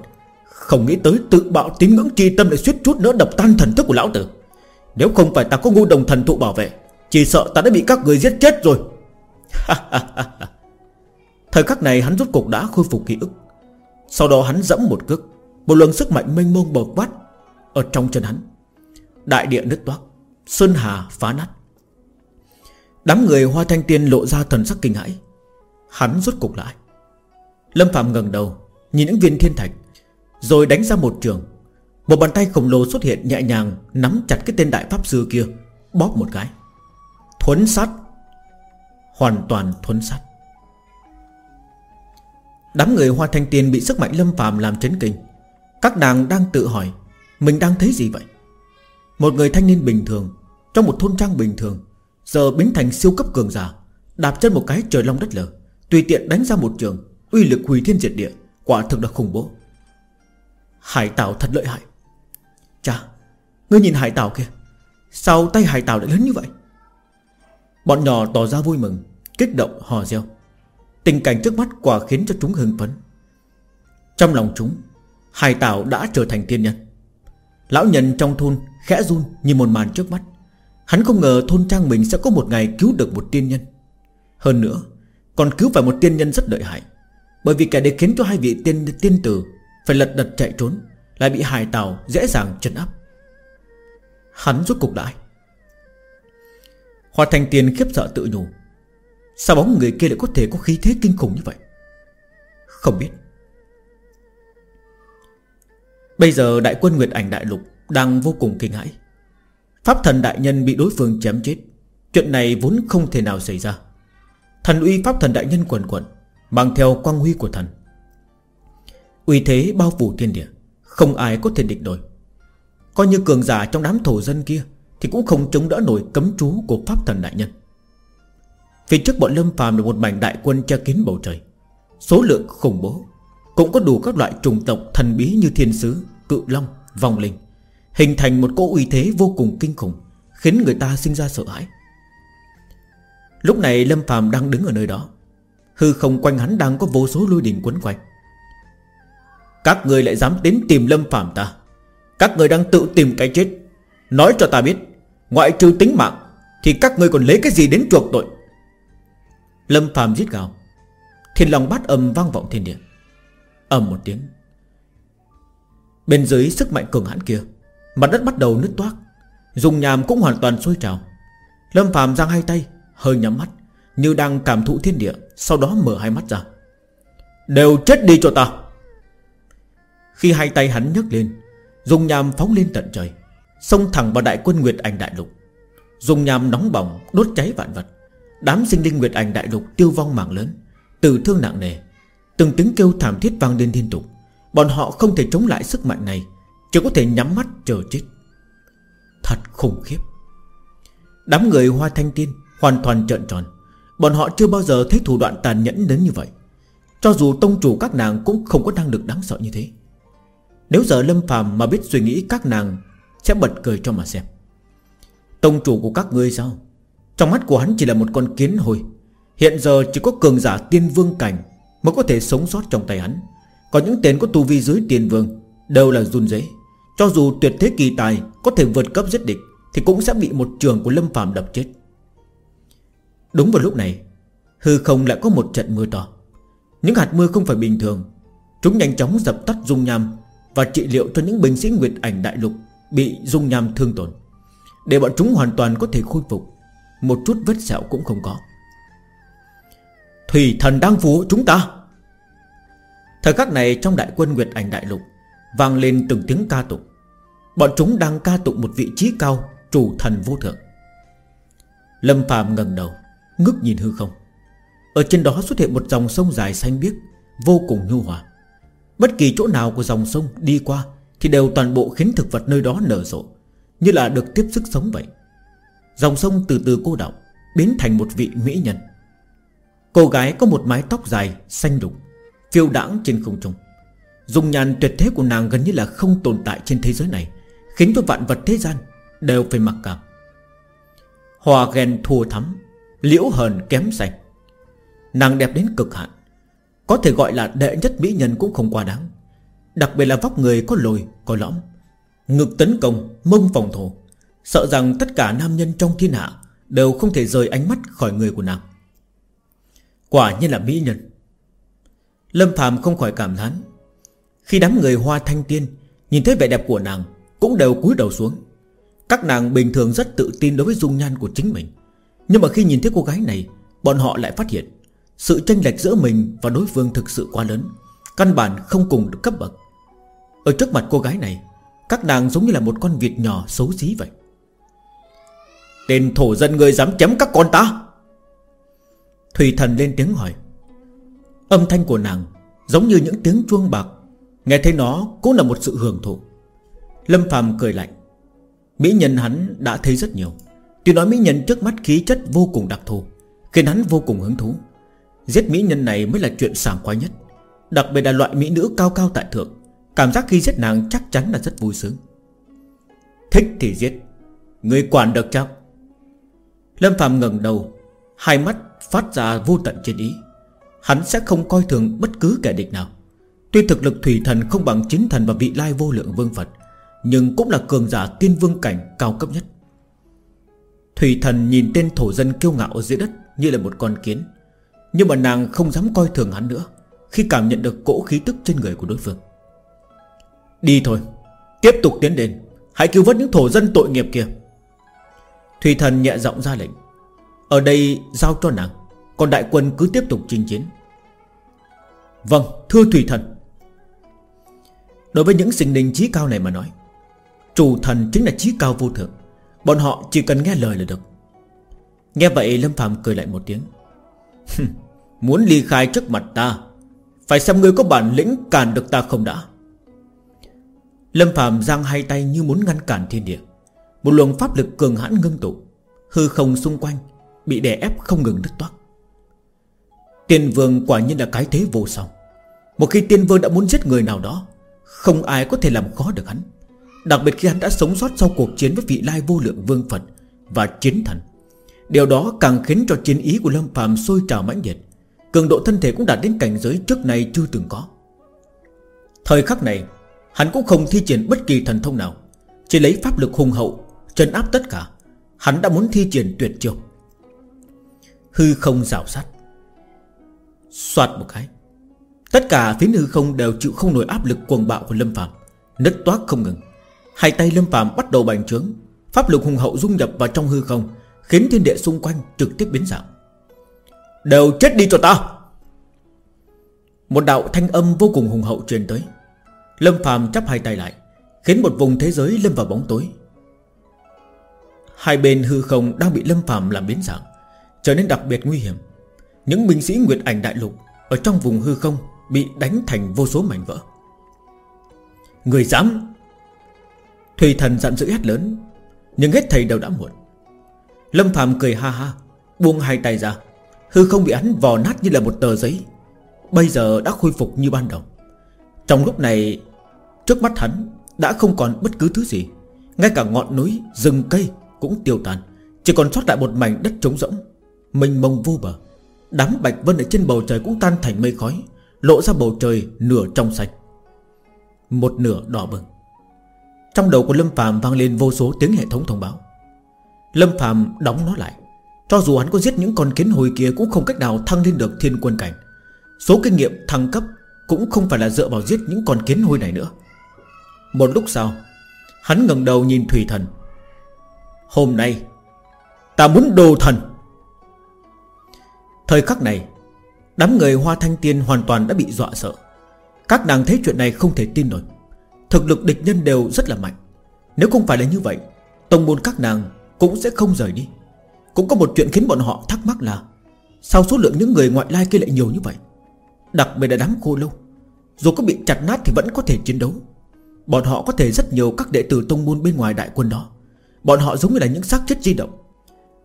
Không nghĩ tới tự bạo tín ngưỡng chi tâm Để suýt chút nữa đập tan thần thức của lão tử. Nếu không phải ta có ngu đồng thần thụ bảo vệ chỉ sợ ta đã bị các người giết chết rồi. Thời khắc này hắn rút cục đã khôi phục ký ức. Sau đó hắn dẫm một cước, Một luồng sức mạnh mênh mông bộc phát Ở trong chân hắn. Đại địa nứt toác, Sơn hà phá nát. Đám người hoa thanh tiên lộ ra thần sắc kinh hãi. Hắn rút cục lại. Lâm Phạm ngẩng đầu, Nhìn những viên thiên thạch, Rồi đánh ra một trường. Một bàn tay khổng lồ xuất hiện nhẹ nhàng Nắm chặt cái tên đại pháp sư kia, Bóp một cái. Thuấn sát Hoàn toàn thuấn sát Đám người hoa thanh tiên bị sức mạnh lâm phàm làm chấn kinh. Các nàng đang tự hỏi, Mình đang thấy gì vậy? Một người thanh niên bình thường, Trong một thôn trang bình thường, Giờ biến thành siêu cấp cường giả, Đạp chân một cái trời long đất lở, Tùy tiện đánh ra một trường, Uy lực hủy thiên diệt địa, Quả thực là khủng bố. Hải tảo thật lợi hại. Chà, Ngươi nhìn hải tảo kia Sao tay hải tảo lại lớn như vậy? Bọn nhỏ tỏ ra vui mừng, Kích động, hò reo. Tình cảnh trước mắt quả khiến cho chúng hưng phấn. Trong lòng chúng, Hải tảo đã trở thành tiên nhân. Lão nhân trong thôn khẽ run như một màn trước mắt. Hắn không ngờ thôn trang mình sẽ có một ngày cứu được một tiên nhân. Hơn nữa, Còn cứu phải một tiên nhân rất lợi hại. Bởi vì kẻ để khiến cho hai vị tiên tiên tử Phải lật đật chạy trốn, Lại bị hải tàu dễ dàng trấn áp. Hắn rốt cục đại Hoa thành tiền khiếp sợ tự nhủ. Sao bóng người kia lại có thể có khí thế kinh khủng như vậy? Không biết. Bây giờ đại quân Nguyệt Ảnh Đại Lục Đang vô cùng kinh hãi. Pháp thần đại nhân bị đối phương chém chết. Chuyện này vốn không thể nào xảy ra. Thần uy pháp thần đại nhân quần quần Mang theo quang huy của thần. Uy thế bao phủ thiên địa, Không ai có thể địch nổi. Coi như cường giả trong đám thổ dân kia thì cũng không chống đỡ nổi cấm chú của pháp thần đại nhân. Phía trước bọn lâm phàm là một mảnh đại quân che kín bầu trời. Số lượng khủng bố Cũng có đủ các loại trùng tộc thần bí như thiên sứ Cự long, vòng linh Hình thành một cỗ uy thế vô cùng kinh khủng Khiến người ta sinh ra sợ hãi. Lúc này Lâm phàm đang đứng ở nơi đó. Hư không quanh hắn đang có vô số lôi đình quấn quanh. Các người lại dám đến tìm Lâm phàm ta. Các người đang tự tìm cái chết. Nói cho ta biết Ngoại trừ tính mạng, Thì các người còn lấy cái gì đến chuộc tội? Lâm phàm giết gào. Thiên lòng bát âm vang vọng thiên địa. Ầm một tiếng. Bên dưới sức mạnh cường hãn kia, Mặt đất bắt đầu nứt toác. Dùng nhàm cũng hoàn toàn sôi trào. Lâm Phàm giang hai tay, Hơi nhắm mắt, Như đang cảm thụ thiên địa, Sau đó mở hai mắt ra. Đều chết đi cho ta. Khi hai tay hắn nhấc lên Dùng nhàm phóng lên tận trời. Xông thẳng vào đại quân Nguyệt Ảnh Đại Lục. Dùng nhàm nóng bỏng đốt cháy vạn vật, Đám sinh linh Nguyệt Ảnh Đại Lục tiêu vong mạng lớn, Tử thương nặng nề. Từng tiếng kêu thảm thiết vang lên liên tục. Bọn họ không thể chống lại sức mạnh này, chỉ có thể nhắm mắt chờ chết. Thật khủng khiếp. Đám người hoa thanh tiên Hoàn toàn trợn tròn. Bọn họ chưa bao giờ thấy thủ đoạn tàn nhẫn đến như vậy. Cho dù tông chủ các nàng cũng không có năng lực đáng sợ như thế. Nếu giờ Lâm phàm mà biết suy nghĩ các nàng sẽ bật cười cho mà xem. Tông chủ của các ngươi sao? Trong mắt của hắn chỉ là một con kiến hồi Hiện giờ chỉ có cường giả tiên vương cảnh Mới có thể sống sót trong tay hắn. Còn những tên có tu vi dưới tiên vương Đều là run rẩy. Cho dù tuyệt thế kỳ tài Có thể vượt cấp giết địch Thì cũng sẽ bị một trường của Lâm phàm đập chết. Đúng vào lúc này, Hư không lại có một trận mưa to. Những hạt mưa không phải bình thường. Chúng nhanh chóng dập tắt dung nham Và trị liệu cho những binh sĩ Nguyệt ảnh đại lục. Bị dung nham thương tổn. Để bọn chúng hoàn toàn có thể khôi phục, Một chút vết sẹo cũng không có. Thủy thần đang phù hộ chúng ta! Thời khắc này trong đại quân Nguyệt ảnh đại lục Vang lên từng tiếng ca tụng. Bọn chúng đang ca tụng một vị trí cao, Chủ thần vô thượng. Lâm phàm ngẩng đầu, Ngước nhìn hư không. Ở trên đó xuất hiện một dòng sông dài xanh biếc, Vô cùng nhu hòa. Bất kỳ chỗ nào của dòng sông đi qua thì đều toàn bộ khiến thực vật nơi đó nở rộ, Như là được tiếp sức sống vậy. Dòng sông từ từ cô đọng, Biến thành một vị mỹ nhân. Cô gái có một mái tóc dài, Xanh đục, Phiêu đãng trên không trung. Dùng nhàn tuyệt thế của nàng gần như là không tồn tại trên thế giới này, Khiến cho vạn vật thế gian Đều phải mặc cảm. Hòa ghen thua thắm, Liễu hờn kém xanh. Nàng đẹp đến cực hạn, Có thể gọi là đệ nhất mỹ nhân cũng không quá đáng. Đặc biệt là vóc người có lồi Có lõm. Ngực tấn công, mông phòng thủ Sợ rằng tất cả nam nhân trong thiên hạ Đều không thể rời ánh mắt khỏi người của nàng. Quả nhiên là mỹ nhân. Lâm Phạm không khỏi cảm thán. Khi đám người hoa thanh tiên Nhìn thấy vẻ đẹp của nàng Cũng đều cúi đầu xuống. Các nàng bình thường rất tự tin đối với dung nhan của chính mình. Nhưng mà khi nhìn thấy cô gái này Bọn họ lại phát hiện Sự chênh lệch giữa mình và đối phương thực sự quá lớn Căn bản không cùng được cấp bậc. Ở trước mặt cô gái này, Các nàng giống như là một con vịt nhỏ xấu xí vậy. Tên thổ dân người dám chém các con ta. Thủy thần lên tiếng hỏi. Âm thanh của nàng Giống như những tiếng chuông bạc. Nghe thấy nó cũng là một sự hưởng thụ. Lâm phàm cười lạnh. Mỹ nhân hắn đã thấy rất nhiều. Tuy nói mỹ nhân trước mắt khí chất vô cùng đặc thù, Khiến hắn vô cùng hứng thú. Giết mỹ nhân này mới là chuyện sảng khoái nhất, Đặc biệt là loại mỹ nữ cao cao tại thượng. Cảm giác khi giết nàng chắc chắn là rất vui sướng. Thích thì giết, Người quản được chăng? Lâm Phạm ngẩng đầu, Hai mắt phát ra vô tận trên ý. Hắn sẽ không coi thường bất cứ kẻ địch nào. Tuy thực lực thủy thần không bằng chính thần và vị lai vô lượng vương Phật, Nhưng cũng là cường giả tiên vương cảnh cao cấp nhất. Thủy thần nhìn tên thổ dân kiêu ngạo ở dưới đất Như là một con kiến, Nhưng mà nàng không dám coi thường hắn nữa Khi cảm nhận được cỗ khí tức trên người của đối phương. Đi thôi, Tiếp tục tiến đến. Hãy cứu vớt những thổ dân tội nghiệp kia. Thủy thần nhẹ giọng ra lệnh. Ở đây giao cho nàng, Còn đại quân cứ tiếp tục chinh chiến. Vâng thưa Thủy thần. Đối với những sinh linh trí cao này mà nói, Chủ thần chính là trí cao vô thượng. Bọn họ chỉ cần nghe lời là được. Nghe vậy Lâm Phạm cười lại một tiếng. Muốn ly khai trước mặt ta, Phải xem ngươi có bản lĩnh cản được ta không đã. Lâm Phạm giang hai tay như muốn ngăn cản thiên địa. Một luồng pháp lực cường hãn ngưng tụ, Hư không xung quanh Bị đè ép không ngừng đứt toát. Tiên vương quả nhiên là cái thế vô song. Một khi tiên vương đã muốn giết người nào đó, Không ai có thể làm khó được hắn. Đặc biệt khi hắn đã sống sót sau cuộc chiến với vị lai vô lượng vương Phật Và chiến thần. Điều đó càng khiến cho chiến ý của Lâm Phạm sôi trào mãnh liệt, Cường độ thân thể cũng đạt đến cảnh giới trước này chưa từng có. Thời khắc này Hắn cũng không thi triển bất kỳ thần thông nào. Chỉ lấy pháp lực hùng hậu Chân áp tất cả, Hắn đã muốn thi triển tuyệt chiêu. Hư không rào sát. Xoạt một cái. Tất cả phía hư không đều chịu không nổi áp lực cuồng bạo của Lâm Phạm Nứt toát không ngừng. Hai tay Lâm Phạm bắt đầu bành trướng, Pháp lực hùng hậu dung nhập vào trong hư không, Khiến thiên địa xung quanh trực tiếp biến dạng. Đều chết đi cho ta! Một đạo thanh âm vô cùng hùng hậu truyền tới. Lâm Phạm chắp hai tay lại, Khiến một vùng thế giới lâm vào bóng tối. Hai bên hư không đang bị Lâm Phạm làm biến dạng, Trở nên đặc biệt nguy hiểm. Những binh sĩ Nguyệt ảnh đại lục Ở trong vùng hư không Bị đánh thành vô số mảnh vỡ. Người dám! Thủy thần giận dữ hét lớn, Nhưng hết thầy đều đã muộn. Lâm Phạm cười ha ha, Buông hai tay ra. Hư không bị hắn vò nát như là một tờ giấy. Bây giờ đã khôi phục như ban đầu. Trong lúc này Trước mắt hắn đã không còn bất cứ thứ gì. Ngay cả ngọn núi, rừng cây cũng tiêu tan Chỉ còn sót lại một mảnh đất trống rỗng Mênh mông vô bờ. Đám bạch vân ở trên bầu trời cũng tan thành mây khói Lộ ra bầu trời nửa trong sạch Một nửa đỏ bừng. Trong đầu của Lâm Phạm vang lên vô số tiếng hệ thống thông báo. Lâm Phạm đóng nó lại. Cho dù hắn có giết những con kiến hồi kia Cũng không cách nào thăng lên được thiên quân cảnh. Số kinh nghiệm thăng cấp cũng không phải là dựa vào giết những con kiến hôi này nữa. Một lúc sau, Hắn ngẩng đầu nhìn Thủy Thần. Hôm nay, Ta muốn đồ thần. Thời khắc này, Đám người Hoa Thanh Tiên hoàn toàn đã bị dọa sợ. Các nàng thấy chuyện này không thể tin nổi. Thực lực địch nhân đều rất là mạnh. Nếu không phải là như vậy, Tông môn các nàng cũng sẽ không rời đi. Cũng có một chuyện khiến bọn họ thắc mắc là, Sao số lượng những người ngoại lai kia lại nhiều như vậy? Đặc biệt là đám khô lâu. Dù có bị chặt nát thì vẫn có thể chiến đấu. Bọn họ có thể rất nhiều các đệ tử tông môn bên ngoài đại quân đó. Bọn họ giống như là những xác chết di động.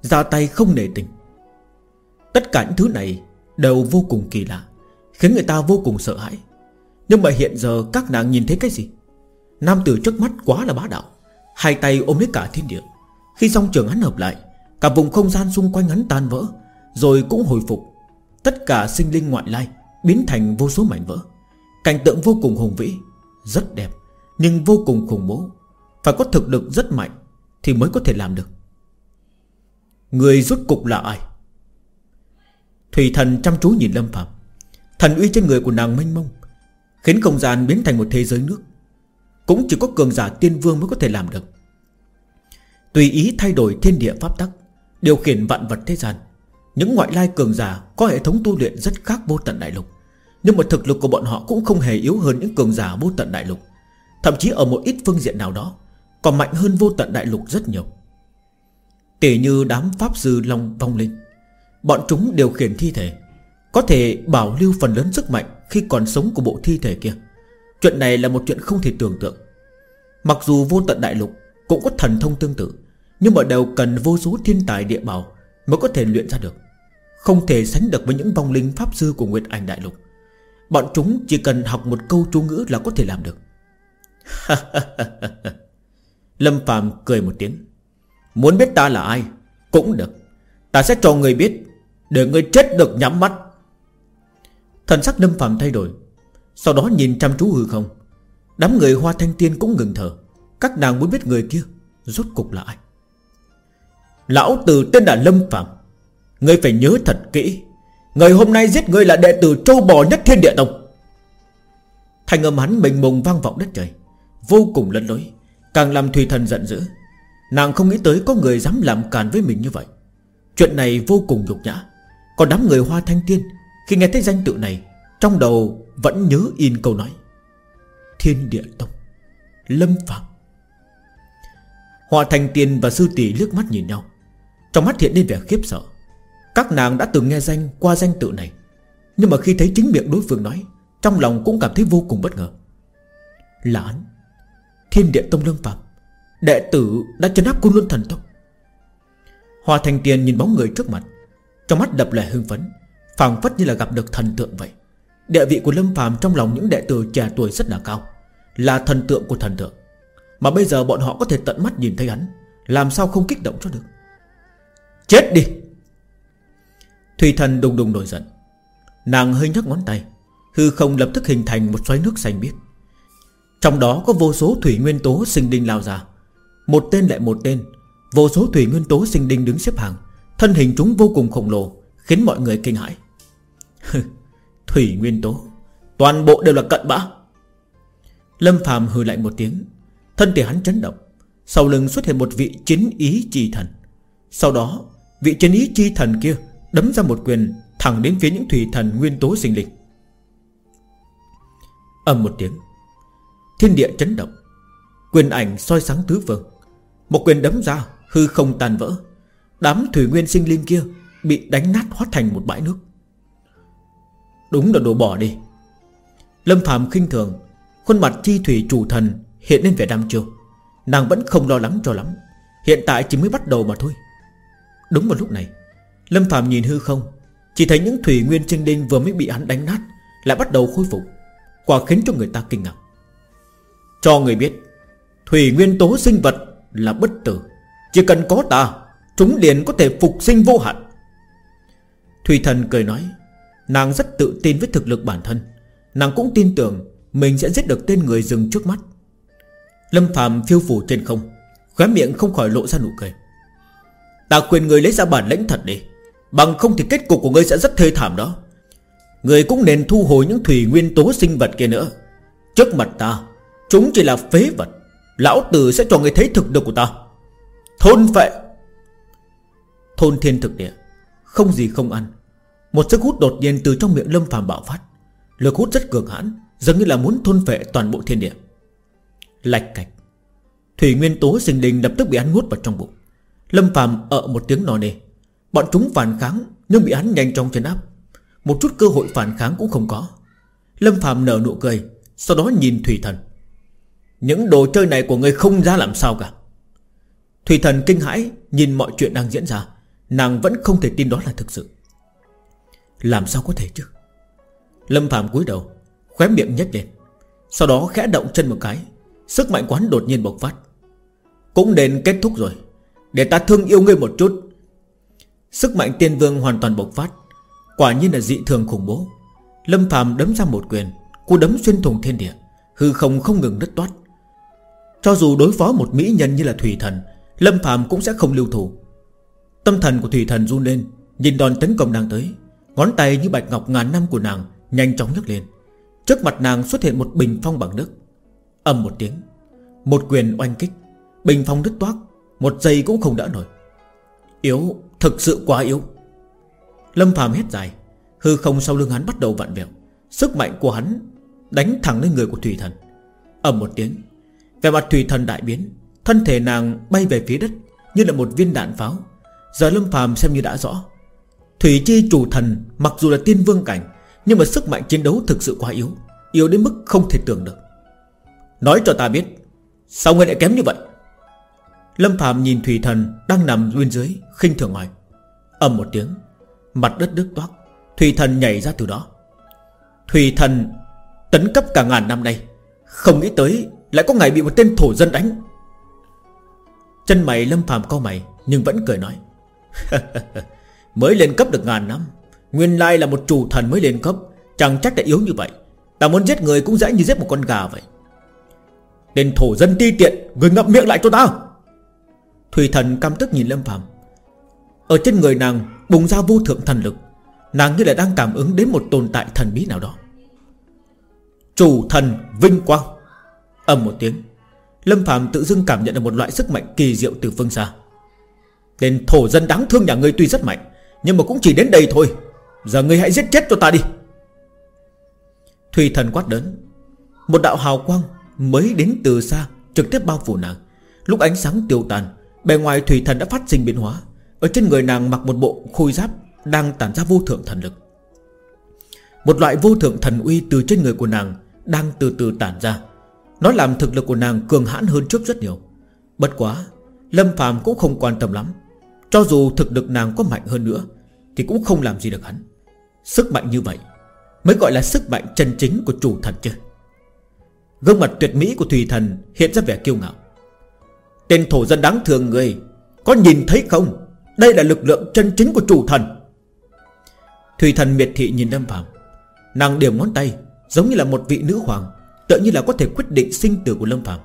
Ra tay không nề tình. Tất cả những thứ này Đều vô cùng kỳ lạ, Khiến người ta vô cùng sợ hãi. Nhưng mà hiện giờ các nàng nhìn thấy cái gì? Nam tử trước mắt quá là bá đạo, Hai tay ôm lấy cả thiên địa. Khi song trường hắn hợp lại, Cả vùng không gian xung quanh hắn tan vỡ, Rồi cũng hồi phục. Tất cả sinh linh ngoại lai Biến thành vô số mảnh vỡ. Cảnh tượng vô cùng hùng vĩ, Rất đẹp, Nhưng vô cùng khủng bố. Phải có thực lực rất mạnh Thì mới có thể làm được. Người rút cục là ai? Thủy thần chăm chú nhìn Lâm Phạm. Thần uy trên người của nàng mênh mông, Khiến không gian biến thành một thế giới nước. Cũng chỉ có cường giả tiên vương mới có thể làm được. Tùy ý thay đổi thiên địa pháp tắc, Điều khiển vạn vật thế gian những ngoại lai cường giả Có hệ thống tu luyện rất khác vô tận đại lục. Nhưng mà thực lực của bọn họ cũng không hề yếu hơn những cường giả vô tận đại lục. Thậm chí ở một ít phương diện nào đó, Còn mạnh hơn vô tận đại lục rất nhiều. Tỉ như đám pháp sư Long Vong Linh, Bọn chúng điều khiển thi thể, Có thể bảo lưu phần lớn sức mạnh Khi còn sống của bộ thi thể kia. Chuyện này là một chuyện không thể tưởng tượng. Mặc dù vô tận đại lục Cũng có thần thông tương tự, Nhưng mà đều cần vô số thiên tài địa bảo Mới có thể luyện ra được. Không thể sánh được với những vong linh pháp sư của Nguyệt Ảnh Đại Lục. Bọn chúng chỉ cần học một câu chú ngữ là có thể làm được. Lâm Phạm cười một tiếng. Muốn biết ta là ai, Cũng được. Ta sẽ cho người biết, để người chết được nhắm mắt. Thần sắc Lâm Phạm thay đổi, Sau đó nhìn chăm chú hư không. Đám người hoa thanh tiên cũng ngừng thở. Các nàng muốn biết người kia, Rốt cục là ai? Lão tử tên là Lâm Phạm Ngươi phải nhớ thật kỹ. Người hôm nay giết ngươi là đệ tử trâu bò nhất thiên địa tông Thành âm hắn bình mùng vang vọng đất trời, Vô cùng lẫn lối. Càng làm Thùy Thần giận dữ, Nàng không nghĩ tới có người dám làm càn với mình như vậy. Chuyện này vô cùng nhục nhã. Còn đám người Hoa Thanh Tiên, Khi nghe thấy danh tự này, Trong đầu vẫn nhớ in câu nói, Thiên Địa Tông Lâm Phạm Hoa Thanh Tiên và Sư Tỷ liếc mắt nhìn nhau, Trong mắt hiện lên vẻ khiếp sợ. Các nàng đã từng nghe danh qua danh tự này. Nhưng mà khi thấy chính miệng đối phương nói, Trong lòng cũng cảm thấy vô cùng bất ngờ. Là hắn, Thiên Địa Tông Lâm Phạm Đệ tử đã chấn áp Côn Luân Thần Tông. Hòa Thanh tiền nhìn bóng người trước mặt, trong mắt đập lại hưng phấn, phảng phất như là gặp được thần tượng vậy. Địa vị của Lâm phàm trong lòng những đệ tử trẻ tuổi rất là cao, Là thần tượng của thần tượng. Mà bây giờ bọn họ có thể tận mắt nhìn thấy hắn, Làm sao không kích động cho được? Chết đi! Thủy thần đùng đùng nổi giận. Nàng hơi nhấc ngón tay, Hư không lập tức hình thành một xoáy nước xanh biếc. Trong đó có vô số thủy nguyên tố sinh đinh lao ra. Một tên lại một tên, Vô số thủy nguyên tố sinh đinh đứng xếp hàng. Thân hình chúng vô cùng khổng lồ, Khiến mọi người kinh hãi. Thủy nguyên tố, Toàn bộ đều là cận bã. Lâm phàm hừ lạnh một tiếng, Thân thể hắn chấn động. Sau lưng xuất hiện một vị chiến ý chi thần. Sau đó, Vị chiến ý chi thần kia Đấm ra một quyền Thẳng đến phía những thủy thần nguyên tố sinh linh. Âm một tiếng, Thiên địa chấn động, Quyền ảnh soi sáng tứ phương. Một quyền đấm ra, Hư không tàn vỡ. Đám thủy nguyên sinh linh kia Bị đánh nát hóa thành một bãi nước. Đúng là đồ bỏ đi. Lâm Phạm khinh thường, Khuôn mặt chi thủy chủ thần Hiện lên vẻ đam chiêu. Nàng vẫn không lo lắng cho lắm, Hiện tại chỉ mới bắt đầu mà thôi. Đúng vào lúc này Lâm Phạm nhìn hư không, Chỉ thấy những thủy nguyên sinh đinh vừa mới bị hắn đánh nát, Lại bắt đầu khôi phục, Quả khiến cho người ta kinh ngạc. Cho người biết, Thủy nguyên tố sinh vật là bất tử, Chỉ cần có ta, Chúng liền có thể phục sinh vô hạn. Thủy thần cười nói, Nàng rất tự tin với thực lực bản thân, Nàng cũng tin tưởng Mình sẽ giết được tên người rừng trước mắt. Lâm Phạm phiêu phủ trên không, Khóe miệng không khỏi lộ ra nụ cười. Ta khuyên người lấy ra bản lãnh thật đi Bằng không thì kết cục của ngươi sẽ rất thê thảm đó. Người cũng nên thu hồi những thủy nguyên tố sinh vật kia nữa. Trước mặt ta, Chúng chỉ là phế vật. Lão tử sẽ cho ngươi thấy thực lực của ta. Thôn phệ Thôn thiên thực địa. Không gì không ăn. Một sức hút đột nhiên từ trong miệng lâm phàm bạo phát. Lực hút rất cường hãn, Giống như là muốn thôn phệ toàn bộ thiên địa. Lạch cạch. Thủy nguyên tố sinh linh lập tức bị ăn nuốt vào trong bụng. Lâm phàm ở một tiếng nò nề Bọn chúng phản kháng, Nhưng bị hắn nhanh chóng chấn áp. Một chút cơ hội phản kháng cũng không có. Lâm phàm nở nụ cười, Sau đó nhìn Thủy thần. Những đồ chơi này của người không ra làm sao cả. Thủy thần kinh hãi, Nhìn mọi chuyện đang diễn ra. Nàng vẫn không thể tin đó là thực sự. Làm sao có thể chứ? Lâm phàm cúi đầu, Khóe miệng nhếch lên. Sau đó khẽ động chân một cái, Sức mạnh quán đột nhiên bộc phát. Cũng đến kết thúc rồi. Để ta thương yêu ngươi một chút Sức mạnh tiên vương hoàn toàn bộc phát. Quả nhiên là dị thường khủng bố. Lâm phàm đấm ra một quyền, Cú đấm xuyên thủng thiên địa, Hư không không ngừng đứt toát. Cho dù đối phó một mỹ nhân như là Thủy Thần, Lâm phàm cũng sẽ không lưu thủ. Tâm thần của Thủy Thần run lên, Nhìn đòn tấn công đang tới. Ngón tay như bạch ngọc ngàn năm của nàng Nhanh chóng nhấc lên. Trước mặt nàng xuất hiện một bình phong bằng nước. Âm một tiếng, Một quyền oanh kích. Bình phong đứt toát, Một giây cũng không đỡ nổi. Yếu Thực sự quá yếu. Lâm phàm hết dài, Hư không sau lưng hắn bắt đầu vặn vẹo. Sức mạnh của hắn Đánh thẳng lên người của Thủy Thần. Ầm một tiếng Về mặt Thủy Thần đại biến, Thân thể nàng bay về phía đất Như là một viên đạn pháo. Giờ Lâm phàm xem như đã rõ, Thủy Chi chủ thần mặc dù là tiên vương cảnh, Nhưng mà sức mạnh chiến đấu thực sự quá yếu Yếu đến mức không thể tưởng được. Nói cho ta biết, Sao ngươi lại kém như vậy? Lâm Phạm nhìn Thủy Thần đang nằm bên dưới, khinh thường hỏi. Ầm một tiếng, Mặt đất đứt toát Thủy Thần nhảy ra từ đó. Thủy Thần tấn cấp cả ngàn năm nay, Không nghĩ tới Lại có ngày bị một tên thổ dân đánh. Chân mày Lâm Phạm co mày, Nhưng vẫn cười nói. Mới lên cấp được ngàn năm, Nguyên lai là một chủ thần mới lên cấp, Chẳng trách đã yếu như vậy. Ta muốn giết người cũng dễ như giết một con gà vậy. Tên thổ dân ti tiện, Người ngậm miệng lại cho ta. Thủy thần căm tức nhìn Lâm Phạm Ở trên người nàng bùng ra vô thượng thần lực, Nàng như là đang cảm ứng đến một tồn tại thần bí nào đó. Chủ thần vinh quang. Âm một tiếng, Lâm Phạm tự dưng cảm nhận được một loại sức mạnh kỳ diệu từ phương xa. Tên thổ dân đáng thương nhà ngươi tuy rất mạnh, Nhưng mà cũng chỉ đến đây thôi. Giờ ngươi hãy giết chết cho ta đi. Thủy thần quát đớn Một đạo hào quang mới đến từ xa, Trực tiếp bao phủ nàng. Lúc ánh sáng tiêu tàn. Bề ngoài thủy thần đã phát sinh biến hóa. Ở trên người nàng mặc một bộ khôi giáp Đang tản ra vô thượng thần lực. Một loại vô thượng thần uy từ trên người của nàng Đang từ từ tản ra. Nó làm thực lực của nàng cường hãn hơn trước rất nhiều. Bất quá, Lâm phàm cũng không quan tâm lắm. Cho dù thực lực nàng có mạnh hơn nữa, Thì cũng không làm gì được hắn. Sức mạnh như vậy Mới gọi là sức mạnh chân chính của chủ thần chứ. Gương mặt tuyệt mỹ của Thùy Thần Hiện ra vẻ kiêu ngạo. Tên thổ dân đáng thương người, Có nhìn thấy không? Đây là lực lượng chân chính của chủ thần. Thủy Thần miệt thị nhìn Lâm Phạm Nàng điểm ngón tay, Giống như là một vị nữ hoàng Tự như là có thể quyết định sinh tử của Lâm Phạm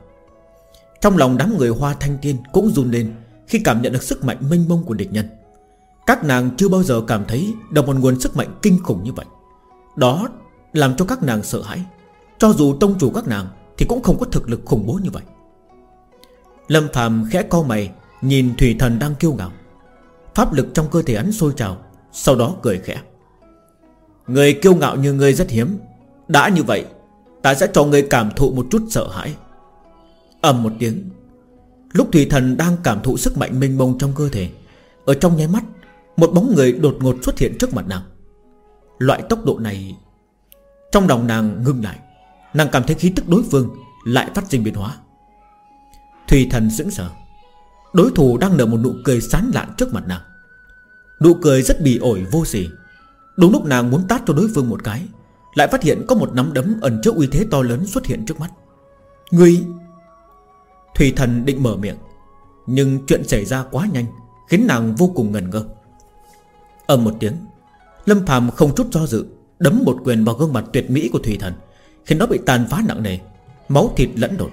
Trong lòng đám người hoa thanh tiên Cũng run lên Khi cảm nhận được sức mạnh mênh mông của địch nhân. Các nàng chưa bao giờ cảm thấy Được một nguồn sức mạnh kinh khủng như vậy. Đó làm cho các nàng sợ hãi. Cho dù tông chủ các nàng Thì cũng không có thực lực khủng bố như vậy. Lâm Phạm khẽ co mày, Nhìn Thủy Thần đang kiêu ngạo. Pháp lực trong cơ thể hắn sôi trào, Sau đó cười khẽ. Người kiêu ngạo như ngươi rất hiếm. Đã như vậy, Ta sẽ cho ngươi cảm thụ một chút sợ hãi. Ầm một tiếng. Lúc Thủy Thần đang cảm thụ sức mạnh mênh mông trong cơ thể, Ở trong nháy mắt, Một bóng người đột ngột xuất hiện trước mặt nàng. Loại tốc độ này, Trong lòng nàng ngưng lại. Nàng cảm thấy khí tức đối phương Lại phát sinh biến hóa. Thùy thần sững sờ. Đối thủ đang nở một nụ cười sán lạn trước mặt nàng. Nụ cười rất bỉ ổi vô sỉ. Đúng lúc nàng muốn tát cho đối phương một cái, Lại phát hiện có một nắm đấm ẩn chứa uy thế to lớn xuất hiện trước mắt. Ngươi! Thủy thần định mở miệng, Nhưng chuyện xảy ra quá nhanh, Khiến nàng vô cùng ngần ngơ. Âm một tiếng, Lâm Phạm không chút do dự, Đấm một quyền vào gương mặt tuyệt mỹ của Thủy thần, Khiến nó bị tàn phá nặng nề, Máu thịt lẫn đột.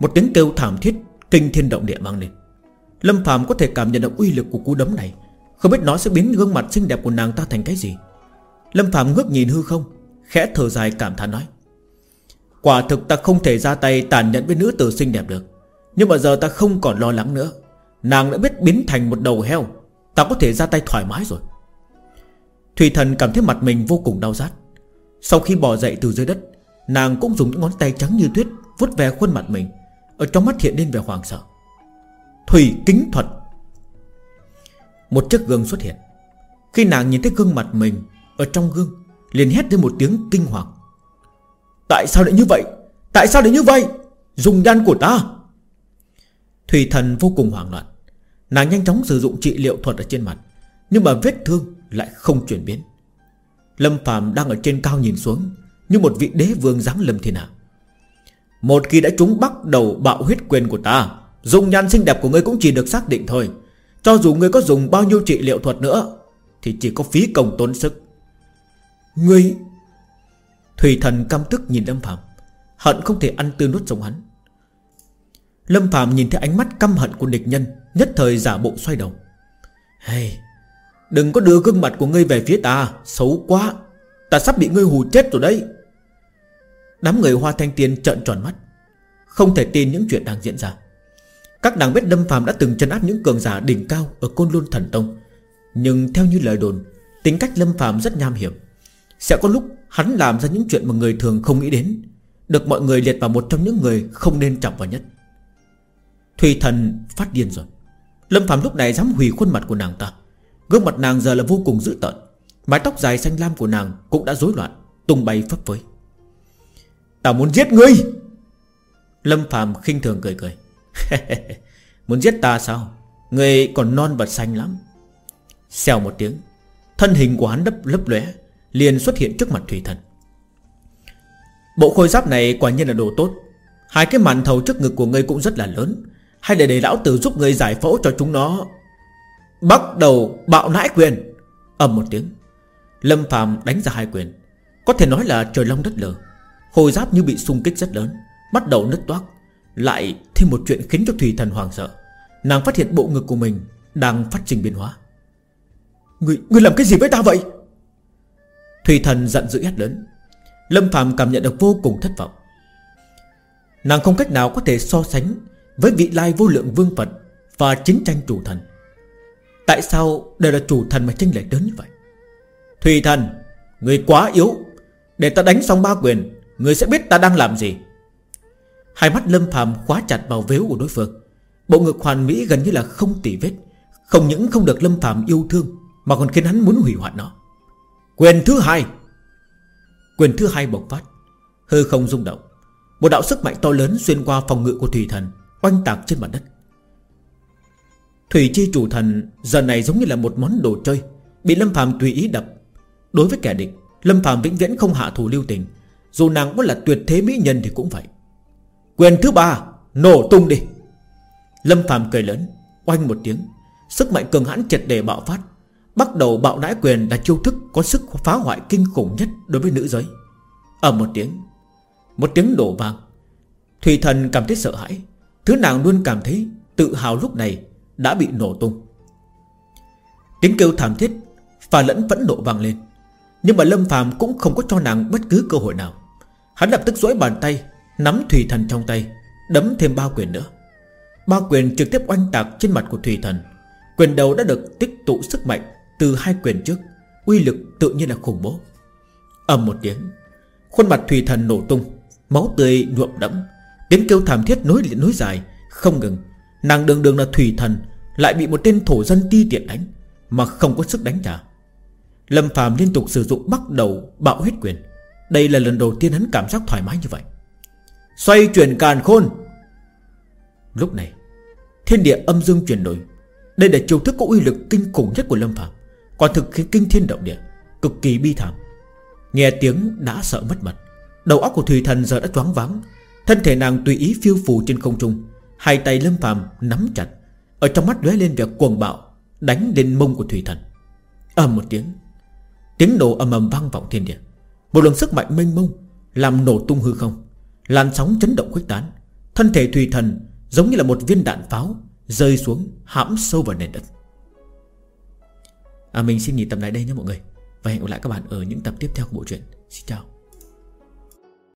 Một tiếng kêu thảm thiết, Kinh thiên động địa vang lên. Lâm Phạm có thể cảm nhận được uy lực của cú đấm này. Không biết nó sẽ biến gương mặt xinh đẹp của nàng ta thành cái gì. Lâm Phạm ngước nhìn hư không, Khẽ thở dài cảm thán nói, Quả thực ta không thể ra tay tàn nhẫn với nữ tử xinh đẹp được. Nhưng mà giờ ta không còn lo lắng nữa. Nàng đã biết biến thành một đầu heo. Ta có thể ra tay thoải mái rồi. Thủy thần cảm thấy mặt mình vô cùng đau rát. Sau khi bỏ dậy từ dưới đất, Nàng cũng dùng những ngón tay trắng như tuyết vuốt ve khuôn mặt mình. Ở trong mắt hiện lên vẻ hoàng sợ. Thủy kính thuật. Một chiếc gương xuất hiện. Khi nàng nhìn thấy gương mặt mình Ở trong gương, liền hét lên một tiếng kinh hoàng. Tại sao lại như vậy? Tại sao lại như vậy? Dùng đan của ta. Thủy thần vô cùng hoảng loạn. Nàng nhanh chóng sử dụng trị liệu thuật ở trên mặt, Nhưng mà vết thương lại không chuyển biến. Lâm Phạm đang ở trên cao nhìn xuống, Như một vị đế vương dáng lâm thiên hạ. Một khi đã trúng bắt đầu bạo huyết quyền của ta, Dùng nhan xinh đẹp của ngươi cũng chỉ được xác định thôi. Cho dù ngươi có dùng bao nhiêu trị liệu thuật nữa, Thì chỉ có phí công tốn sức. Ngươi, Thủy thần căm tức nhìn Lâm Phạm Hận không thể ăn tươi nuốt sống hắn. Lâm Phạm nhìn thấy ánh mắt căm hận của địch nhân, Nhất thời giả bộ xoay đầu. Hey, Đừng có đưa gương mặt của ngươi về phía ta, Xấu quá. Ta sắp bị ngươi hù chết rồi đấy. Đám người hoa thanh tiên trợn tròn mắt. Không thể tin những chuyện đang diễn ra. Các nàng biết Lâm Phạm đã từng chân áp những cường giả đỉnh cao Ở Côn Luân Thần Tông. Nhưng theo như lời đồn, Tính cách Lâm Phạm rất nham hiểm. Sẽ có lúc hắn làm ra những chuyện mà người thường không nghĩ đến, Được mọi người liệt vào một trong những người Không nên chọc vào nhất. Thùy thần phát điên rồi. Lâm Phạm lúc này dám hủy khuôn mặt của nàng ta. Gương mặt nàng giờ là vô cùng dữ tợn. Mái tóc dài xanh lam của nàng Cũng đã rối loạn, Tung bay phấp phới. Ta muốn giết ngươi. Lâm Phạm khinh thường cười cười. Muốn giết ta sao? Ngươi còn non và xanh lắm. Xèo một tiếng, Thân hình của hắn đấp lấp lóe, Liền xuất hiện trước mặt Thủy Thần. Bộ khôi giáp này quả nhiên là đồ tốt. Hai cái màn thầu trước ngực của ngươi cũng rất là lớn. Hay để để lão tử giúp ngươi giải phẫu cho chúng nó. Bắt đầu bạo nãi quyền. Ầm một tiếng, Lâm Phạm đánh ra hai quyền. Có thể nói là trời long đất lở. Hồi giáp như bị xung kích rất lớn Bắt đầu nứt toác. Lại thêm một chuyện khiến cho Thủy Thần hoàng sợ. Nàng phát hiện bộ ngực của mình Đang phát trình biến hóa. Người, người làm cái gì với ta vậy? Thủy Thần giận dữ hét lớn. Lâm phàm cảm nhận được vô cùng thất vọng. Nàng không cách nào có thể so sánh Với vị lai vô lượng vương Phật Và chiến tranh chủ thần. Tại sao đều là chủ thần mà tranh lệch lớn như vậy? Thùy thần Người quá yếu. Để ta đánh xong ba quyền Người sẽ biết ta đang làm gì. Hai mắt lâm phàm khóa chặt vào vếu của đối phương. Bộ ngực hoàn mỹ gần như là không tỉ vết. Không những không được lâm phàm yêu thương, Mà còn khiến hắn muốn hủy hoại nó. Quyền thứ hai. Quyền thứ hai bộc phát. Hư không rung động. Một đạo sức mạnh to lớn xuyên qua phòng ngự của thủy thần, Oanh tạc trên mặt đất. Thủy chi chủ thần Giờ này giống như là một món đồ chơi, Bị Lâm phàm tùy ý đập. Đối với kẻ địch, Lâm phàm vĩnh viễn không hạ thủ lưu tình. Dù nàng có là tuyệt thế mỹ nhân thì cũng vậy. Quyền thứ ba, Nổ tung đi. Lâm phàm cười lớn, Oanh một tiếng. Sức mạnh cường hãn triệt đề bạo phát. Bắt đầu bạo nãi quyền là chiêu thức Có sức phá hoại kinh khủng nhất đối với nữ giới. Ở một tiếng Một tiếng đổ vang. Thủy thần cảm thấy sợ hãi. Thứ nàng luôn cảm thấy tự hào lúc này Đã bị nổ tung. Tiếng kêu thảm thiết Và lẫn vẫn nộ vang lên. Nhưng mà Lâm phàm cũng không có cho nàng bất cứ cơ hội nào. Hắn lập tức duỗi bàn tay, Nắm Thủy Thần trong tay, Đấm thêm ba quyền nữa. Ba quyền trực tiếp oanh tạc trên mặt của Thủy Thần. Quyền đầu đã được tích tụ sức mạnh Từ hai quyền trước, Uy lực tự nhiên là khủng bố. Ầm một tiếng, Khuôn mặt Thủy Thần nổ tung, Máu tươi nhuộm đẫm. Tiếng kêu thảm thiết nối liền nối dài, Không ngừng. Nàng đường đường là Thủy Thần, Lại bị một tên thổ dân ti tiện đánh, Mà không có sức đánh trả. Lâm Phạm liên tục sử dụng bắt đầu bạo huyết quyền. Đây là lần đầu tiên hắn cảm giác thoải mái như vậy. Xoay chuyển càn khôn. Lúc này, Thiên địa âm dương chuyển đổi. Đây là chiêu thức có uy lực kinh khủng nhất của Lâm Phạm còn thực khiến kinh thiên động địa, Cực kỳ bi thảm. Nghe tiếng đã sợ mất mật Đầu óc của Thùy Thần giờ đã choáng váng. Thân thể nàng tùy ý phiêu phù trên không trung, Hai tay lâm phàm nắm chặt, Ở trong mắt lóe lên vẻ cuồng bạo, Đánh lên mông của Thùy Thần. Ầm một tiếng Tiếng nổ ầm ầm vang vọng thiên địa. Một luồng sức mạnh mênh mông Làm nổ tung hư không. Làn sóng chấn động khuếch tán. Thân thể thủy Thần giống như là một viên đạn pháo Rơi xuống hãm sâu vào nền đất. À, Mình xin nghỉ tập này đây nhé mọi người. Và hẹn gặp lại các bạn ở những tập tiếp theo của bộ truyện. Xin chào.